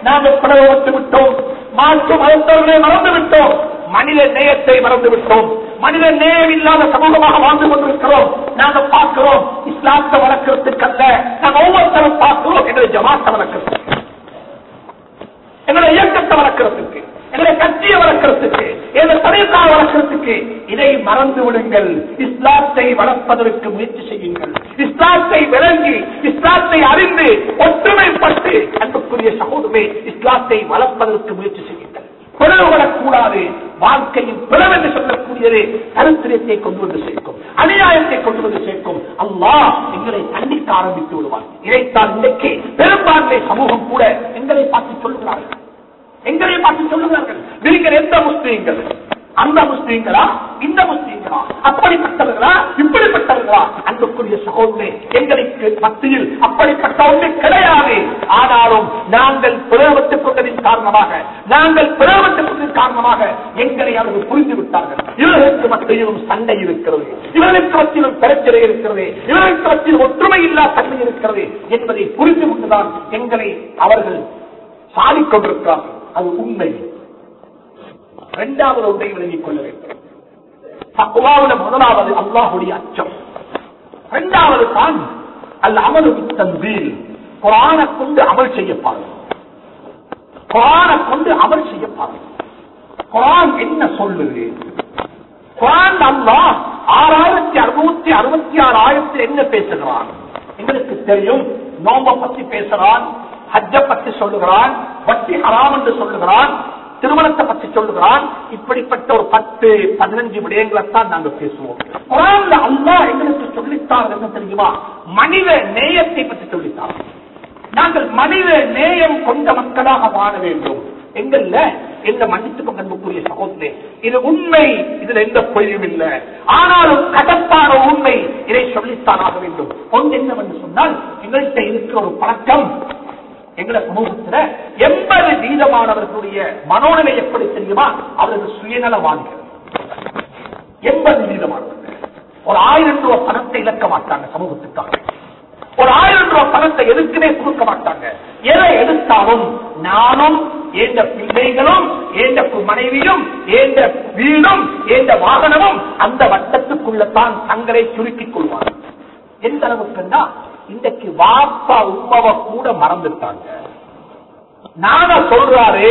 நாங்கள் பிளவுபட்டு விட்டோம் மாற்று மதத்தவர்களை மறந்து விட்டோம் மனித நேயத்தை மறந்து விட்டோம் மனித நேயம் இல்லாத சமூகமாக வாழ்ந்து கொண்டிருக்கிறோம். நாங்க பார்க்கிறோம் இஸ்லாத்தை வளர்க்கறதுக்கல்ல நாங்க ஒவ்வொருத்தரும் பார்க்கிறோம் எங்களை ஜமாத்தை வளர்க்கறதுக்கு எங்களை இயக்கத்தை வளர்க்கறதுக்கு எங்களை கட்சியை வளர்க்கறதுக்கு எங்களை தலைக்காக வளர்க்கறதுக்கு இதை மறந்து விடுங்கள். இஸ்லாத்தை வளர்ப்பதற்கு முயற்சி செய்யுங்கள். இஸ்லாத்தை விளங்கி இஸ்லாத்தை அறிந்து ஒற்றுமைப்பட்டு அன்புக்குரிய சகோதரமே இஸ்லாத்தை வளர்ப்பதற்கு முயற்சி செய்யுங்கள். பிளவுபடக்கூடாது வாழ்க்கையில் பிளவு என்று சொல்லக்கூடியது கருத்திரத்தை கொண்டு வந்து சேர்க்கும். அநியாயத்தை கொண்டு வந்து சேர்க்கும். அல்லா எங்களை தண்டிக்க ஆரம்பித்து விடுவார் இதைத்தான் இன்றைக்கு பெரும்பான்மை சமூகம் கூட எங்களை பார்த்து சொல்லுகிறார்கள். எங்களை பார்த்து சொல்லுகிறார்கள். நீங்கள் எந்த முஸ்லீம்கள்? அந்த முஸ்லீம்களா? இந்த முஸ்லீம்களா? அப்படிப்பட்டவர்களா? இப்படிப்பட்டவர்களா? அன்புக்குரிய சகோதரே எங்களுக்கு மத்தியில் அப்படிப்பட்ட ஒன்று கிடையாது. ஆனாலும் நாங்கள் பிளவத்துக் கொண்டதின் காரணமாக நாங்கள் பிளவத்துக் கொண்டதின் காரணமாக எங்களை அவர்கள் புரிந்து விட்டார்கள். இவர்களுக்கு மத்தியிலும் சண்டை இருக்கிறது. இவர்களுக்கு மத்தியிலும் பிரச்சனை இருக்கிறது. இவர்களுக்கு மத்தியில் ஒற்றுமை இல்லா தன்மை இருக்கிறது என்பதை புரிந்து கொண்டுதான் எங்களை அவர்கள் சாதிக்கொண்டிருக்கிறார்கள் அது உண்மை. இரண்டாவது ஒன்றை விளங்கிக் கொள்ள வேண்டும். தக்குவாவுல முதலாவது அல்லாஹுடைய அச்சம். இரண்டாவது தான் அல்ல அமலு தன்வீல் குரான கொண்டு அமல் செய்யப்பாரு குரான கொண்டு அமல் செய்யப்பாரு குரான் என்ன சொல்லுது? குரான் அல்லா ஆறாயிரத்தி அறுநூத்தி அறுபத்தி ஆறு ஆயிரத்தில் என்ன பேசுகிறான்? எங்களுக்கு தெரியும். நோம்ப பத்தி பேசுறான் ஹஜ்ஜ பத்தி சொல்லுகிறான் வட்டி ஹராம் என்று சொல்லுகிறான் திருமணத்தை பற்றி சொல்லுகிறான். இப்படிப்பட்ட ஒரு பத்து பதினஞ்சு விடயங்களைத்தான் நாங்க பேசுவோம். குரான்ல அல்லா எங்களுக்கு சொல்லித்தார் என்ன தெரியுமா? மனித நேயத்தை பற்றி சொல்லித்தார் நாங்கள் மனித நேயம் கொண்ட மக்களாக வாழ வேண்டும். எங்கல்ல எந்த மன்னித்துக்கும் அன்புக்குரிய சகோதரே இது உண்மை இதுல எந்த பொழிவும் இல்லை. ஆனாலும் கடப்பான உண்மை இதை சொல்லித்தான் ஆக வேண்டும். ஒன்று என்னவென்று சொன்னால் எங்கள்கிட்ட இருக்கிற ஒரு பழக்கம் எங்களை சமூகத்துல எண்பது வீதமானவர்களுடைய மனோநிலை எப்படி தெரியுமா? அவர்கள் சுயநலவாதிகள். எண்பது வீதமானவர்கள். ஒரு ஆயிரம் ரூபாய் பணத்தை இழக்க மாட்டாங்க சமூகத்துக்காக. ஒரு ஆயிரம் ரூபாய் பணத்தை எதுக்குமே கொடுக்க மாட்டாங்க. எதை எடுத்தாலும் நானும் ஏந்த பிள்ளைகளும் ஏந்த மனைவியும் ஏந்த வீடும் ஏந்த வாகனமும் அந்த வட்டத்துக்குள்ளத்தான் தங்களை சுருக்கிக் கொள்வார்கள். எந்த அளவுக்குன்னா இன்றைக்கு வாப்பா உமாவை கூட மறந்துட்டாங்க. நானா சொல்றாரு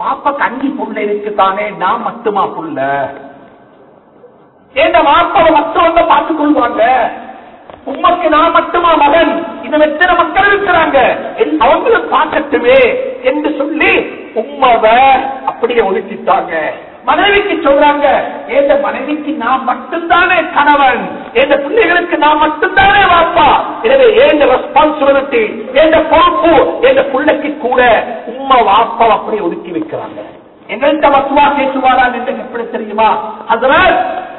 பாப்பா கஞ்சி புள்ள இருக்குதானே நான் மட்டுமா புள்ள? ஏண்ட வாப்பாவை மற்றவங்க பார்த்துக் கொள்வாங்க? உமக்கு நான் மட்டுமா மகன்? இது எத்தனை மக்கள் இருக்கிறாங்க. அவங்களும் பார்க்கட்டுமே என்று சொல்லி உம்மவ அப்படியே ஒழிச்சிட்டாங்க. மனைவிக்கு சொல்றாங்க எந்த மனைவிக்கு நான் மட்டும்தானே கணவன்? எந்த பிள்ளைகளுக்கு நான் மட்டும்தானே வாப்பா? எனவே ஏந்த ரெஸ்பான்சிபிலிட்டி எந்த பொறுப்பு எந்த பிள்ளைக்கு கூட உம்மா வாப்பா அப்படியே ஒதுக்கி வைக்கிறாங்க. எங்கள்கிட்ட வசுவா கேட்டுவாரான் என்று எப்படி தெரியுமா? அதனால்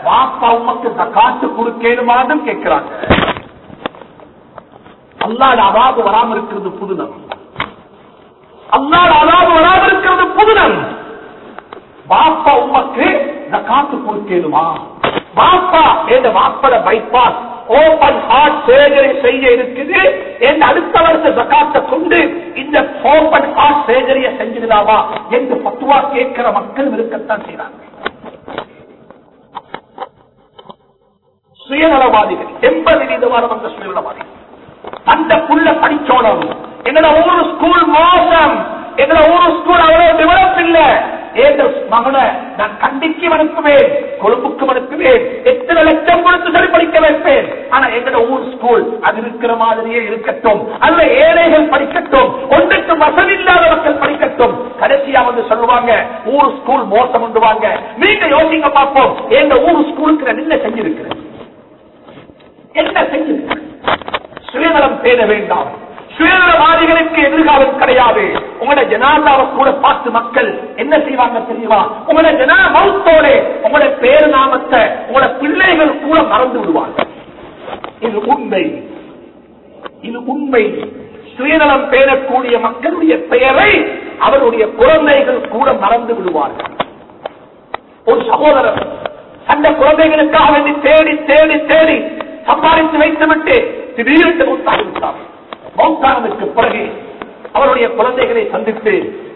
வாப்பா உமக்கு காட்டு கொடுக்கணுமான்னு கேட்கிறாங்க. அல்லாட அதாவது வராம இருக்கிறது புதுனம் அல்லாட அதாவது வராம இருக்கிறது புதுனம் பாப்பா உமக்கு காத்து கொடுக்கணுமா பாப்பா என்ற வாப்பட பைபாஸ் ஓபன் ஹார்ட் சர்ஜரி செய்ய இருக்குது. என் அடுத்த வருஷ ஜக்காத்தை கொண்டு இந்த ஓபன் ஹார்ட் சர்ஜரியை செஞ்சிடலாமா என்று பத்துவா கேட்கிற மக்கள் இருக்கத்தான் செய்யறாங்க சுயநலவாதிகள் எண்பது வீதமான அந்த சுயநலவாதிகள். அந்த புள்ள படிச்சோடம் எங்களோட ஊரு ஸ்கூல் மோசம்? எங்களோட ஊரு ஸ்கூல் அவ்வளவு டெவலப் இல்ல. ஏந்த மகனை நான் கண்டிக்கு அனுப்புவேன் கொழும்புக்கு அனுப்புவேன் எத்தனை லட்சம் கொடுத்து சரி படிக்க வைப்பேன். ஆனா எங்களோட ஊர் ஸ்கூல் அது இருக்கிற மாதிரியே இருக்கட்டும். அல்ல ஏழைகள் படிக்கட்டும் ஒன்றுக்கு வசதி இல்லாத மக்கள் படிக்கட்டும். கடைசியா வந்து சொல்லுவாங்க ஊர் ஸ்கூல் மோசம் உண்டுவாங்க. நீங்க யோசிங்க பார்ப்போம் எங்க ஊர் ஸ்கூலுக்கு நான் என்ன செஞ்சிருக்கிறேன்? என்ன செஞ்சிருக்கிறேன்? சுயநலம் பேண வேண்டாம். தீவிரவாதிகளுக்கு எதிர்காலம் கிடையாது. உங்களோட ஜனாதாவை கூட பார்த்து மக்கள் என்ன செய்வாங்க தெரியுமா? உங்களோட ஜனா மௌத்தோட உங்களோட பேரு நாமத்தை உங்களோட பிள்ளைகள் கூட மறந்து விடுவாங்க. இது உண்மை. இது உண்மை. சுயநலம் பேணக்கூடிய மக்களுடைய பெயரை அவருடைய குழந்தைகள் கூட மறந்து விடுவார்கள். ஒரு சகோதரர் அந்த குழந்தைகளுக்காக வேண்டி தேடி தேடி தேடி சம்பாதித்து வைத்துவிட்டு திடீரென்று மௌத்தாகிவிட்டார் மௌத்தானதுக்கு பிறகு அவருடைய குழந்தைகளை சந்தித்து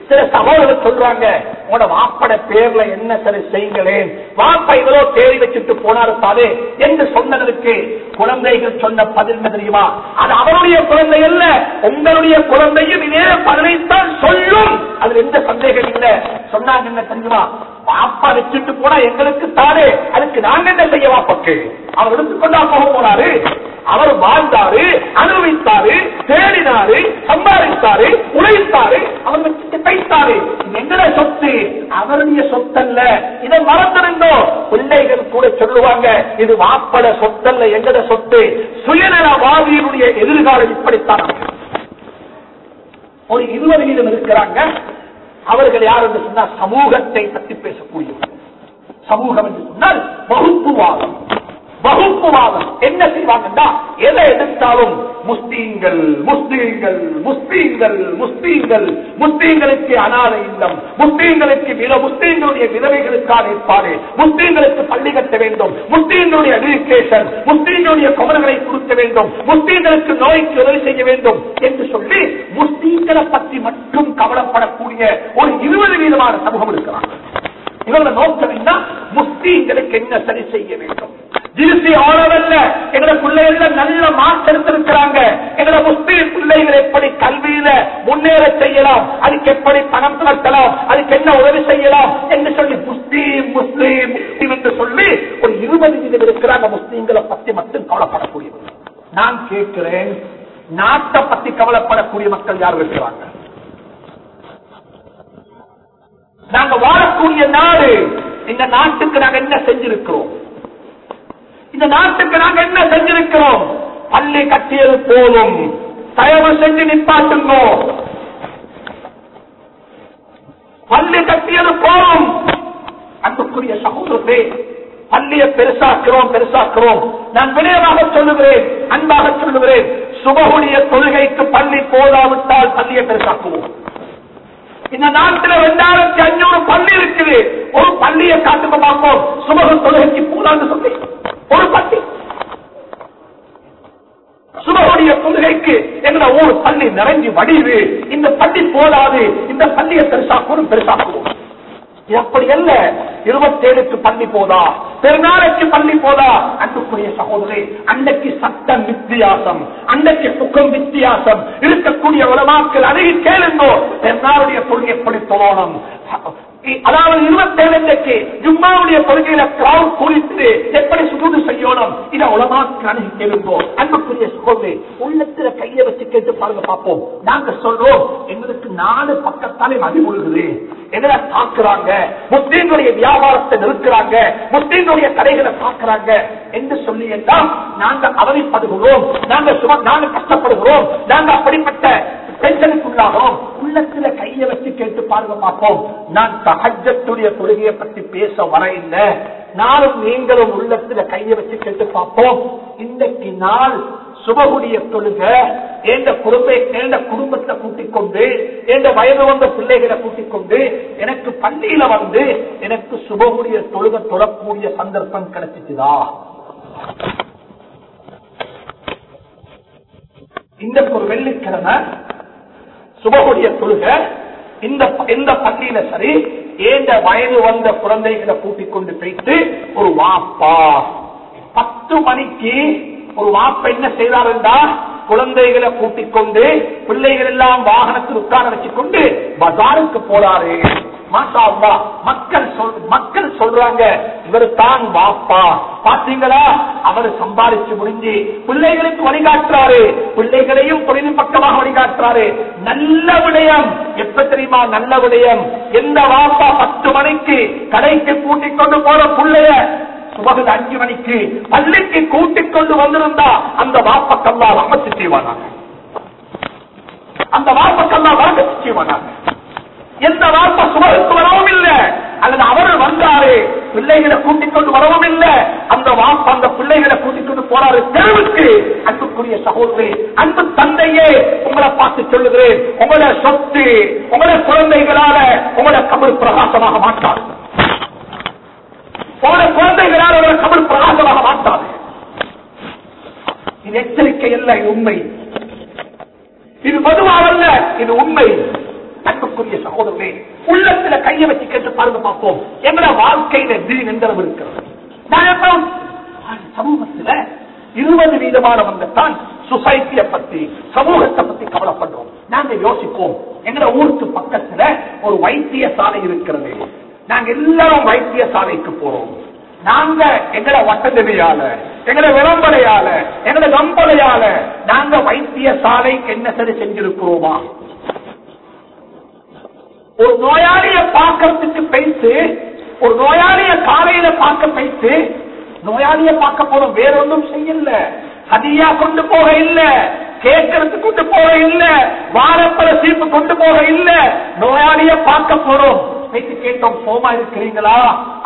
சில சகோதரர் சொல்றாங்க உங்களோட வாப்பட பேர்ல என்ன சரி செய்யுங்களேன்? வாப்பா இவ்வளவு தேடி வச்சுட்டு போனாரு தானே என்று சொன்னதற்கு குழந்தைகள் சொன்ன பதில் என்ன தெரியுமா? அது அவருடைய குழந்தை அல்ல உங்களுடைய குழந்தையும் இதே பதிலைத்தான் சொல்லும். அதுல எந்த சந்தேகம் இல்ல. சொன்னாங்க என்ன தெரியுமா? வாப்பா வச்சுட்டு போனா எங்களுக்கு தாரு அதுக்கு நாங்க என்ன செய்ய வாப்பாக்கு? அவர் எடுத்துக்கொண்டா போக போனாரு. அவர் வாழ்ந்தாரு அனுபவித்தாரு தேடினாரு சம்பாதித்தாரு உழைத்தாரு அவர் வச்சுட்டு தைத்தாரு எங்கட சொத்து? அவருடைய சொத்தல்ல. இதை மறந்திருந்தோம் பிள்ளைகள் கூட சொல்லுவாங்க இது வாப்பட சொத்தல்ல எங்கட சொத்து? சுயநலவாதியினுடைய எதிர்காலம் இப்படித்தான். ஒரு இருபது வீதம் இருக்கிறாங்க. அவர்கள் யார் என்று சொன்னால் சமூகத்தை பற்றி பேசக்கூடியவர்கள் சமூகம் என்று சொன்னால் வகுப்புவாதம். வகுப்புவாதம் என்ன செய்வாங்கன்னா எதை எடுத்தாலும் முஸ்லீம்கள் முஸ்லீம்கள் முஸ்லீம்கள் முஸ்லீம்கள் முஸ்லீம்களுக்கு அனாதை இல்லம் முஸ்லீம்களுக்கு வித முஸ்லீம்களுடைய விதவைகளுக்கான ஏற்பாடு முஸ்லீம்களுக்கு பள்ளி கட்ட வேண்டும் முஸ்லீம்களுடைய அட்மினிஸ்ட்ரேஷன் முஸ்லீம்களுடைய கவர்களை கொடுக்க வேண்டும் முஸ்லீம்களுக்கு நோய்க்கு உதவி செய்ய வேண்டும் என்று சொல்லி முஸ்லீம்களை பற்றி மட்டும் கவலைப்படக்கூடிய ஒரு இருபது வீதமான சமூகம் இருக்கிறாங்க இவங்க நோக்கம் என்ன முஸ்லீம்களுக்கு என்ன சரி செய்ய வேண்டும்? ஜிருசி ஆளவல்ல எங்களை பிள்ளைகள நல்ல மார்க் எடுத்திருக்கிறாங்க. எங்களை முஸ்லீம் பிள்ளைகள் எப்படி கல்வியில முன்னேற செய்யலாம்? அதுக்கு எப்படி பணம் திரட்டலாம் அதுக்கு என்ன உதவி செய்யலாம்? என்று சொல்லி முஸ்லீம் முஸ்லீம் முஸ்லீம் என்று சொல்லி ஒரு இருபது வீதம் இருக்கிறாங்க முஸ்லீம்களை பத்தி மட்டும் கவலைப்படக்கூடியவர்கள் நான் கேட்கிறேன் நாட்டை பத்தி கவலைப்படக்கூடிய மக்கள் யார் இருக்கிறாங்க நாங்க வாழக்கூடிய நாடு இந்த நாட்டுக்கு நாங்க என்ன செஞ்சிருக்கிறோம்? இந்த நாட்டுக்கு நாங்க என்ன செஞ்சிருக்கிறோம்? பள்ளி கட்டியது போதும். தயவு செஞ்சு நிப்பாட்டுங்கோ. பள்ளி கட்டியது போதும். அன்புக்குரிய சகோதரத்தை பள்ளியை பெருசாக்கிறோம் பெருசாக்கிறோம். நான் வினயமாக சொல்லுகிறேன் அன்பாக சொல்லுகிறேன். சுபகுடைய தொழுகைக்கு பள்ளி போதாவிட்டால் பள்ளியை பெருசாக்குவோம். இந்த நாட்டில் ரெண்டாயிரத்தி அஞ்சூறு பள்ளி இருக்குது. ஒரு பள்ளியை காட்டுக்க பார்ப்போம். சுபகு தொழுகைக்கு போதான்னு சொல்லி. ஒரு பள்ளி. சுபகுடைய தொழுகைக்கு எங்களை ஊர் பள்ளி நிறைஞ்சு வடிவு. இந்த பள்ளி போதாது. இந்த பள்ளியை பெருசாக்கணும் பெருசாக்குவோம் எப்படி அல்ல. இருபத்தேழுக்கு பள்ளி போதா? பெருநாளைக்கு பள்ளி போதா? அன்புக்குரிய சகோதரி அன்னைக்கு சட்டம் வித்தியாசம் அன்னைக்கு சுக்கம் வித்தியாசம். இருக்கக்கூடிய உலமாக்கள் அருகி கேளுங்கோ. பெருநாளுடைய கொள்கை எப்படி சொல்லணும் அதாவது இருபத்தேழுக்கு ஜும்மாவுடைய கொள்கையில கிரௌட் குறித்து எப்படி சுகுது செய்யணும்? இதை உலமாக்கு அணுகி கேளுங்கோ. அன்புக்குரிய சகோதரி உள்ளத்துல கையை வச்சு கேட்டு பாருங்க பார்ப்போம். நாங்க சொல்றோம் எங்களுக்கு நாலு பக்கத்தாலே மதிமுழுகுது எங்களை தாக்குறாங்க? முஸ்லீம்களுடைய வியாபாரத்தை நிறுத்துறாங்க. முஸ்லீம்களுடைய கடைகளை தாக்குறாங்க. என்று சொல்லி எல்லாம் நாங்க அவதிப்படுகிறோம். நாங்க சும நாங்கள் கஷ்டப்படுகிறோம். நாங்க அப்படிப்பட்ட டென்ஷனுக்குள்ளாகிறோம் உள்ளத்துல கையை வச்சு கேட்டு பாருங்க பார்ப்போம். நான் சகஜத்துடைய கொள்கையை பற்றி பேச வர இல்லை நானும் நீங்களும் உள்ளத்துல கையை வச்சு கேட்டு பார்ப்போம். இன்றைக்கு நாள் சுபகுடைய தொழுக எந்த குடும்ப எந்த குடும்பத்தை கூட்டிக் கொண்டு எந்த வயது வந்த பிள்ளைகளை கூட்டிக் கொண்டு எனக்கு பள்ளியில வந்து எனக்கு சுபகுடைய தொழுக தொழக்கூடிய சந்தர்ப்பம் கிடைச்சிச்சுதா இந்த ஒரு வெள்ளிக்கிழமை சுபகுடைய தொழுக இந்த இந்த பள்ளியில சரி ஏந்த வயது வந்த குழந்தைகளை கூட்டிக் கொண்டு போயிட்டு ஒரு வாப்பா. பத்து மணிக்கு ஒரு வாப்பா என்ன செய்தாருண்டா குழந்தைகளை கூட்டிக் கொண்டு பிள்ளைகள் எல்லாம் வாகனத்தில் உட்கார வச்சுக்கொண்டு பஜாருக்கு போறாரு. மக்கள் சொல் மக்கள் சொல்றாங்க இவர் தான் வாப்பா. பாத்தீங்களா? அவர் சம்பாதிச்சு முடிஞ்சு பிள்ளைகளுக்கு வழிகாட்டுறாரு. பிள்ளைகளையும் தொழில் பக்கமாக வழிகாட்டுறாரு. நல்ல விடயம். எப்ப தெரியுமா? நல்ல விடயம். எந்த வாப்பா பத்து மணிக்கு கடைக்கு கூட்டிக் கொண்டு போற பிள்ளைய சுபகு அஞ்சு மணிக்கு பள்ளிக்கு கூட்டிக் கொண்டு வந்திருந்தா அந்த வாப்பக்கல்லா அமைச்சு செய்வானாங்க அந்த வாப்பக்கல்லா வரகத்து செய்வானாங்க எந்த வார்த்தை சுபகுக்கு வரவும் இல்லை அல்லது அவர் வந்தாரு பிள்ளைகளை கூட்டிக் கொண்டு வரவும் இல்லை அந்த வாப்ப அந்த பிள்ளைகளை கூட்டிக் கொண்டு போறாரு தெருவுக்கு. அன்புக்குரிய சகோதரி அன்பு தந்தையே உங்களை பார்த்து சொல்லுகிறேன். உங்களோட சொத்து உங்களோட குழந்தைகளால உங்களோட கபர் பிரகாசமாக மாட்டார் போன குழந்தைகளால் உங்களோட கபர் பிரகாசமாக மாட்டாது இது எச்சரிக்கை அல்ல இது உண்மை. இது மதுவாவல்ல இது உண்மை. அன்புக்குரிய சகோதரமே உள்ளத்துல கையை வச்சு கேட்டு பாருங்க பார்ப்போம். எங்களோட வாழ்க்கையில தீன் எந்த அளவு இருக்கிறது? சமூகத்துல இருபது வீதமானவங்க தான் சொசைட்டியை பத்தி சமூகத்தை பத்தி கவலைப்படுறோம். நாங்க யோசிப்போம். எங்க ஊருக்கு பக்கத்துல ஒரு வைத்தியசாலை இருக்கிறது. நாங்க எல்லாரும் வைத்தியசாலைக்கு போறோம். நாங்க எங்களை வட்டதவியால எங்களை விளம்பரையால எங்களை நம்பலையால நாங்க வைத்தியசாலைக்கு என்ன சரி செஞ்சிருக்கிறோமா? ஒரு நோயாளிய பார்க்கறதுக்கு பேசி ஒரு நோயாளிய காலையில பார்க்க பேசி நோயாளிய பார்க்க போறோம் வேற ஒன்றும் செய்யல. ஹதியா கொண்டு போக இல்ல கேட்கறது கொண்டு போக இல்ல வாரப்பட சீப்பு கொண்டு போக இல்ல நோயாளிய பார்க்க போறோம். பேசி கேட்டோம் சோமா இருக்கிறீங்களா?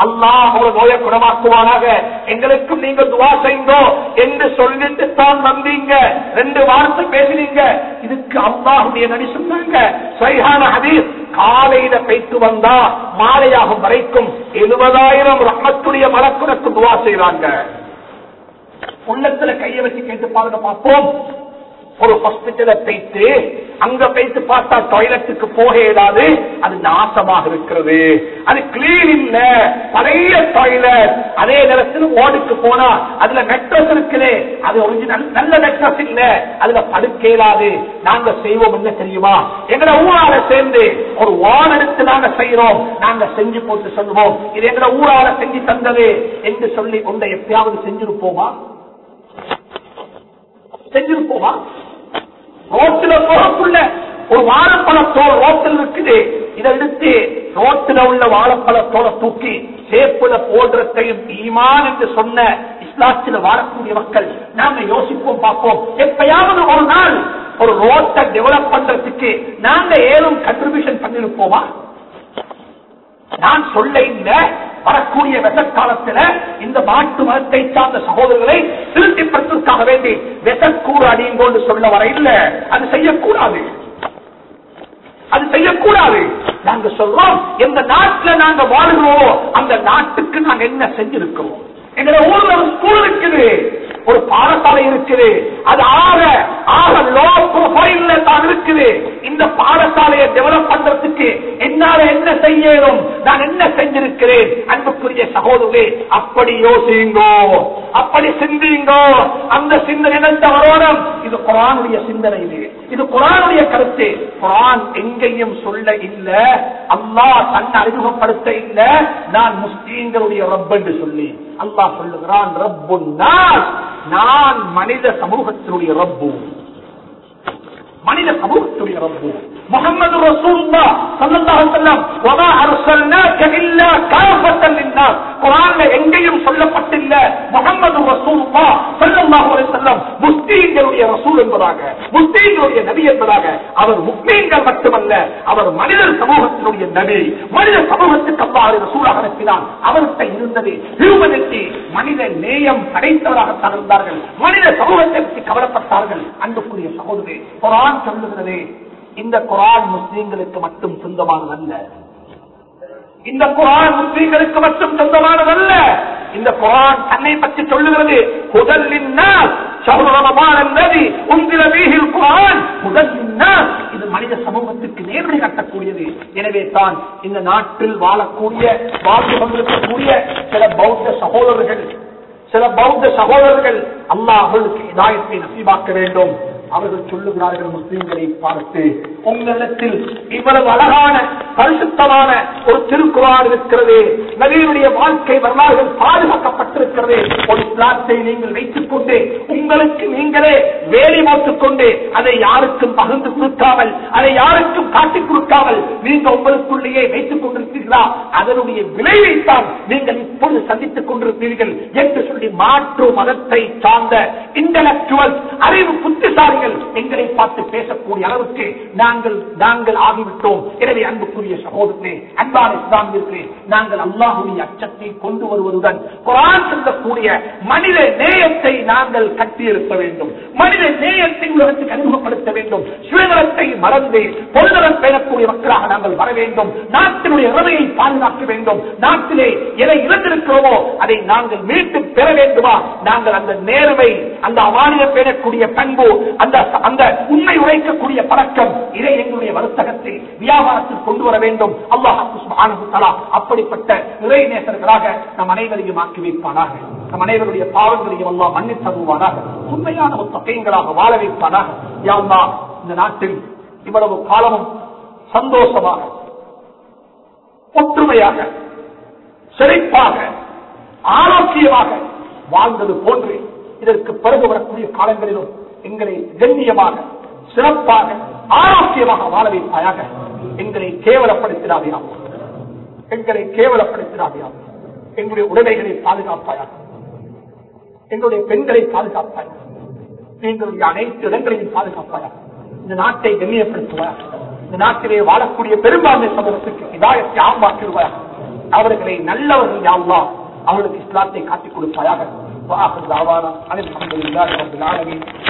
அல்லாஹ் ஒரு நோயை குணமாக்குவானாக எங்களுக்கும் நீங்க துவா செய்தோ என்று சொல்லிட்டு தான் வந்தீங்க. ரெண்டு வார்த்தை பேசினீங்க. இதுக்கு அல்லாஹுடைய நடி சொன்னாங்க சரியான ஹதீஸ் காலையில பெய்து வந்தா மாலையாகும் வரைக்கும் எழுபதாயிரம் ரஹத்துடைய மலக்குனக்கு துவா செய்யறாங்க உள்ளத்துல கையை வச்சு கேட்டு பாருங்க பார்ப்போம். ஒரு ஹாஸ்பிட்டலை போயிட்டு அங்க போயிட்டு பார்த்தா டாய்லெட்டுக்கு போக இயலாது அது நாசமாக இருக்கிறது. அது கிளீன் இல்ல. பழைய டாய்லெட் அதே நேரத்தில் ஓடுக்கு போனா அதுல மெட்ரஸ் இருக்குது. அது ஒரிஜினல் நல்ல மெட்ரஸ் இல்ல. அதுல படுக்கலாது நாங்க செய்வோம் என்ன தெரியுமா? எங்கட ஊரால சேர்ந்து ஒரு வான் எடுத்து நாங்க செய்யறோம் நாங்க செஞ்சு போட்டு சொல்லுவோம். இது எங்கட ஊரால செஞ்சு தந்தது என்று சொல்லி கொண்ட எப்பயாவது செஞ்சிருப்போமா? செஞ்சிருப்போமா? ரோட்டில போகக்குள்ள ஒரு வாழைப்பழத்தோல் ரோட்டில் இருக்குது. இதை எடுத்து ரோட்டில் உள்ள வாழைப்பழத்தோலை தூக்கி சேப்புல போடுறதையும் ஈமான் என்று சொன்ன இஸ்லாத்தில் வாழக்கூடிய மக்கள் நாங்க யோசிப்போம் பார்ப்போம். எப்பயாவது ஒரு நாள் ஒரு ரோட்டை டெவலப் பண்றதுக்கு நாங்க ஏதும் கண்ட்ரிபியூஷன் பண்ணிருப்போமா? நான் சொல்ல இந்த வரக்கூடிய வெசக்காலத்துல இந்த மாட்டு மதத்தை சார்ந்த சகோதரர்களை திருத்திப்படுத்துவதற்காக வேண்டி வெசக்கூறு அடியுங்கோண்டு சொல்ல வர இல்ல. அது செய்யக்கூடாது. அது செய்யக்கூடாது. நாங்க சொல்றோம் எந்த நாட்டுல நாங்க வாழ்கிறோம் அந்த நாட்டுக்கு நாங்க என்ன செஞ்சிருக்கிறோம்? எங்க ஊர்ல ஒரு ஸ்கூல் இருக்குது. ஒரு பாடசாலை இருக்குது. அது ஆக ஆக லோ ப்ரொஃபைல்ல தான் இருக்குது. இந்த பாடசாலையை டெவலப் பண்றதுக்கு என்னால என்ன செய்யணும்? நான் என்ன செஞ்சிருக்கிறேன்? அன்புக்குரிய சகோதரே அப்படி யோசிங்கோ. அப்படி சிந்திங்கோ. அந்த சிந்தனை வரோடம் இது குரானுடைய சிந்தனை இது. இது குரானுடைய கருத்து. குரான் எங்கேயும் சொல்ல இல்ல. அல்லாஹ் தன்னை அறிமுகப்படுத்த இல்ல. நான் முஸ்லீம்களுடைய ரப் சொல்லி. அல்லாஹ் சொல்லுகிறான் ரப்பு நான் மனித சமூகத்தினுடைய ரப்பு. மனித சமூகத்துடைய ரப்பு. முகமது ரசூல்லா ஸல்லல்லாஹு அலைஹி வமா அர்சல்னாக இல்லா காஃபத்தன் லின்னாஸ் குர்ஆன்ல எங்கேயும் சொல்லப்பட்டில்ல முகமது ரசூல்லா ஸல்லல்லாஹு அலைஹி வஸல்லம் முஸ்லிம்களுடைய ரசூல் என்பதாக முஸ்லிம்களுடைய நபி என்பதாக. அவர் முஸ்லிம்கள் மட்டுமல்ல அவர் மனிதர் சமூகத்தினுடைய நபி மனித சமூகத்துக்கு அவ்வாறு ரசூலாக அனுப்பினார் அவர்கிட்ட இருந்தது ஹியூமனிட்டி மனித நேயம் படைத்தவராக தகர்ந்தார்கள். மனித சமூகத்தை பற்றி கவலைப்பட்டார்கள். அன்புக்குரிய சகோதரி குரான் சொல்லுகிறது இந்த குரான் முஸ்லீம்களுக்கு மட்டும் சொந்தமானதல்ல. இந்த குரான் முஸ்லீம்களுக்கு மட்டும் சொந்தமானதல்ல. இந்த குரான் தன்னை பற்றி சொல்லுகிறது முதலினால் இது மனித சமூகத்திற்கு நேரடி கட்டக்கூடியது. எனவே தான் இந்த நாட்டில் வாழக்கூடிய வாழ்ந்து கொண்டிருக்கக்கூடிய சில பௌத்த சகோதரர்கள் சில பௌத்த சகோதரர்கள் அல்லாஹ் அவர்களுக்கு இதாயத்தை நசீபாக்க வேண்டும். அவர்கள் சொல்லுகிறார்கள் முஸ்லிம்களை பார்த்து உங்களிடத்தில் இவ்வளவு அழகான பரிசுத்தமான ஒரு திருக்குறான் இருக்கிறது நவீனுடைய வாழ்க்கை வரலாறுகள் பாதுகாக்கப்பட்டிருக்கிறது ஒரு பிளாட்டை நீங்கள் வைத்துக் கொண்டு உங்களுக்கு நீங்களே வேலை போட்டுக் கொண்டு அதை யாருக்கும் பகிர்ந்து கொடுக்காமல் அதை யாருக்கும் காட்டிக் கொடுக்காமல் நீங்க உங்களுக்குள்ளேயே வைத்துக் கொண்டிருக்கிறீர்களா? அதனுடைய விளைவைத்தான் நீங்கள் இப்பொழுது சந்தித்துக் கொண்டிருக்கிறீர்கள் என்று சொல்லி மாற்று மதத்தை சார்ந்த இன்டலக்சுவல் அறிவு அவர்கள் எங்களை பார்த்து பேசக்கூடிய அளவுக்கு நாங்கள் நாங்கள் ஆகிவிட்டோம். எனவே அன்புக்குரிய சகோதரே அன்பான இஸ்லாமியர்களே நாங்கள் அல்லாஹுடைய அச்சத்தை கொண்டு வருவதுடன் குரான் சொல்லக்கூடிய மனித நேயத்தை நாங்கள் கட்டியிருக்க வேண்டும். மனித நேயத்தை உலகத்துக்கு அறிமுகப்படுத்த வேண்டும். சுயநலத்தை மறந்து பொதுநலம் பெறக்கூடிய மக்களாக நாங்கள் வர வேண்டும். நாட்டினுடைய உறவையை பாதுகாக்க வேண்டும். நாட்டிலே எதை இழந்திருக்கிறோமோ அதை நாங்கள் மீட்டு பெற வேண்டுமா? நாங்கள் அந்த நேர்மை அந்த அமானிய பெறக்கூடிய பண்பு அந்த அந்த உண்மை உரைக்கக்கூடிய பழக்கம் இதை எங்களுடைய வர்த்தகத்தில் வியாபாரத்தில் கொண்டு வர வேண்டும். அல்லாஹ் அப்படிப்பட்ட இறை நேசர்களாக நம் அனைவரையும் ஆக்கி வைப்பானாக. நம் அனைவருடைய பாவங்களையும் எல்லாம் மன்னித் தருவானாக. உண்மையான முத்தகையங்களாக வாழ வைப்பானாக. யாவ்மா இந்த நாட்டில் இவ்வளவு காலமும் சந்தோஷமாக ஒற்றுமையாக செழிப்பாக ஆரோக்கியமாக வாழ்ந்தது போன்று இதற்கு பிறகு வரக்கூடிய காலங்களிலும் எங்களை கண்ணியமாக சிறப்பாக ஆரோக்கியமாக வாழ வைப்பாயாக. எங்களை கேவலப்படுத்தினாதியா எங்களை கேவலப்படுத்தினாதியா எங்களுடைய உடைமைகளை பாதுகாப்பாயாக. எங்களுடைய பெண்களை பாதுகாப்பாய் எங்களுடைய அனைத்து இடங்களையும் பாதுகாப்பாயா இந்த நாட்டை கண்ணியப்படுத்துவார் இந்த நாட்டிலே வாழக்கூடிய பெரும்பான்மை சமூகத்துக்கு இதாயத்தை ஆம்பாக்கிடுவார் அவர்களை நல்லவர்கள் யாவா அவர்களுக்கு இஸ்லாத்தை காட்டிக் கொடுப்பாயாக. வாஹர் தாவானா. அனைத்து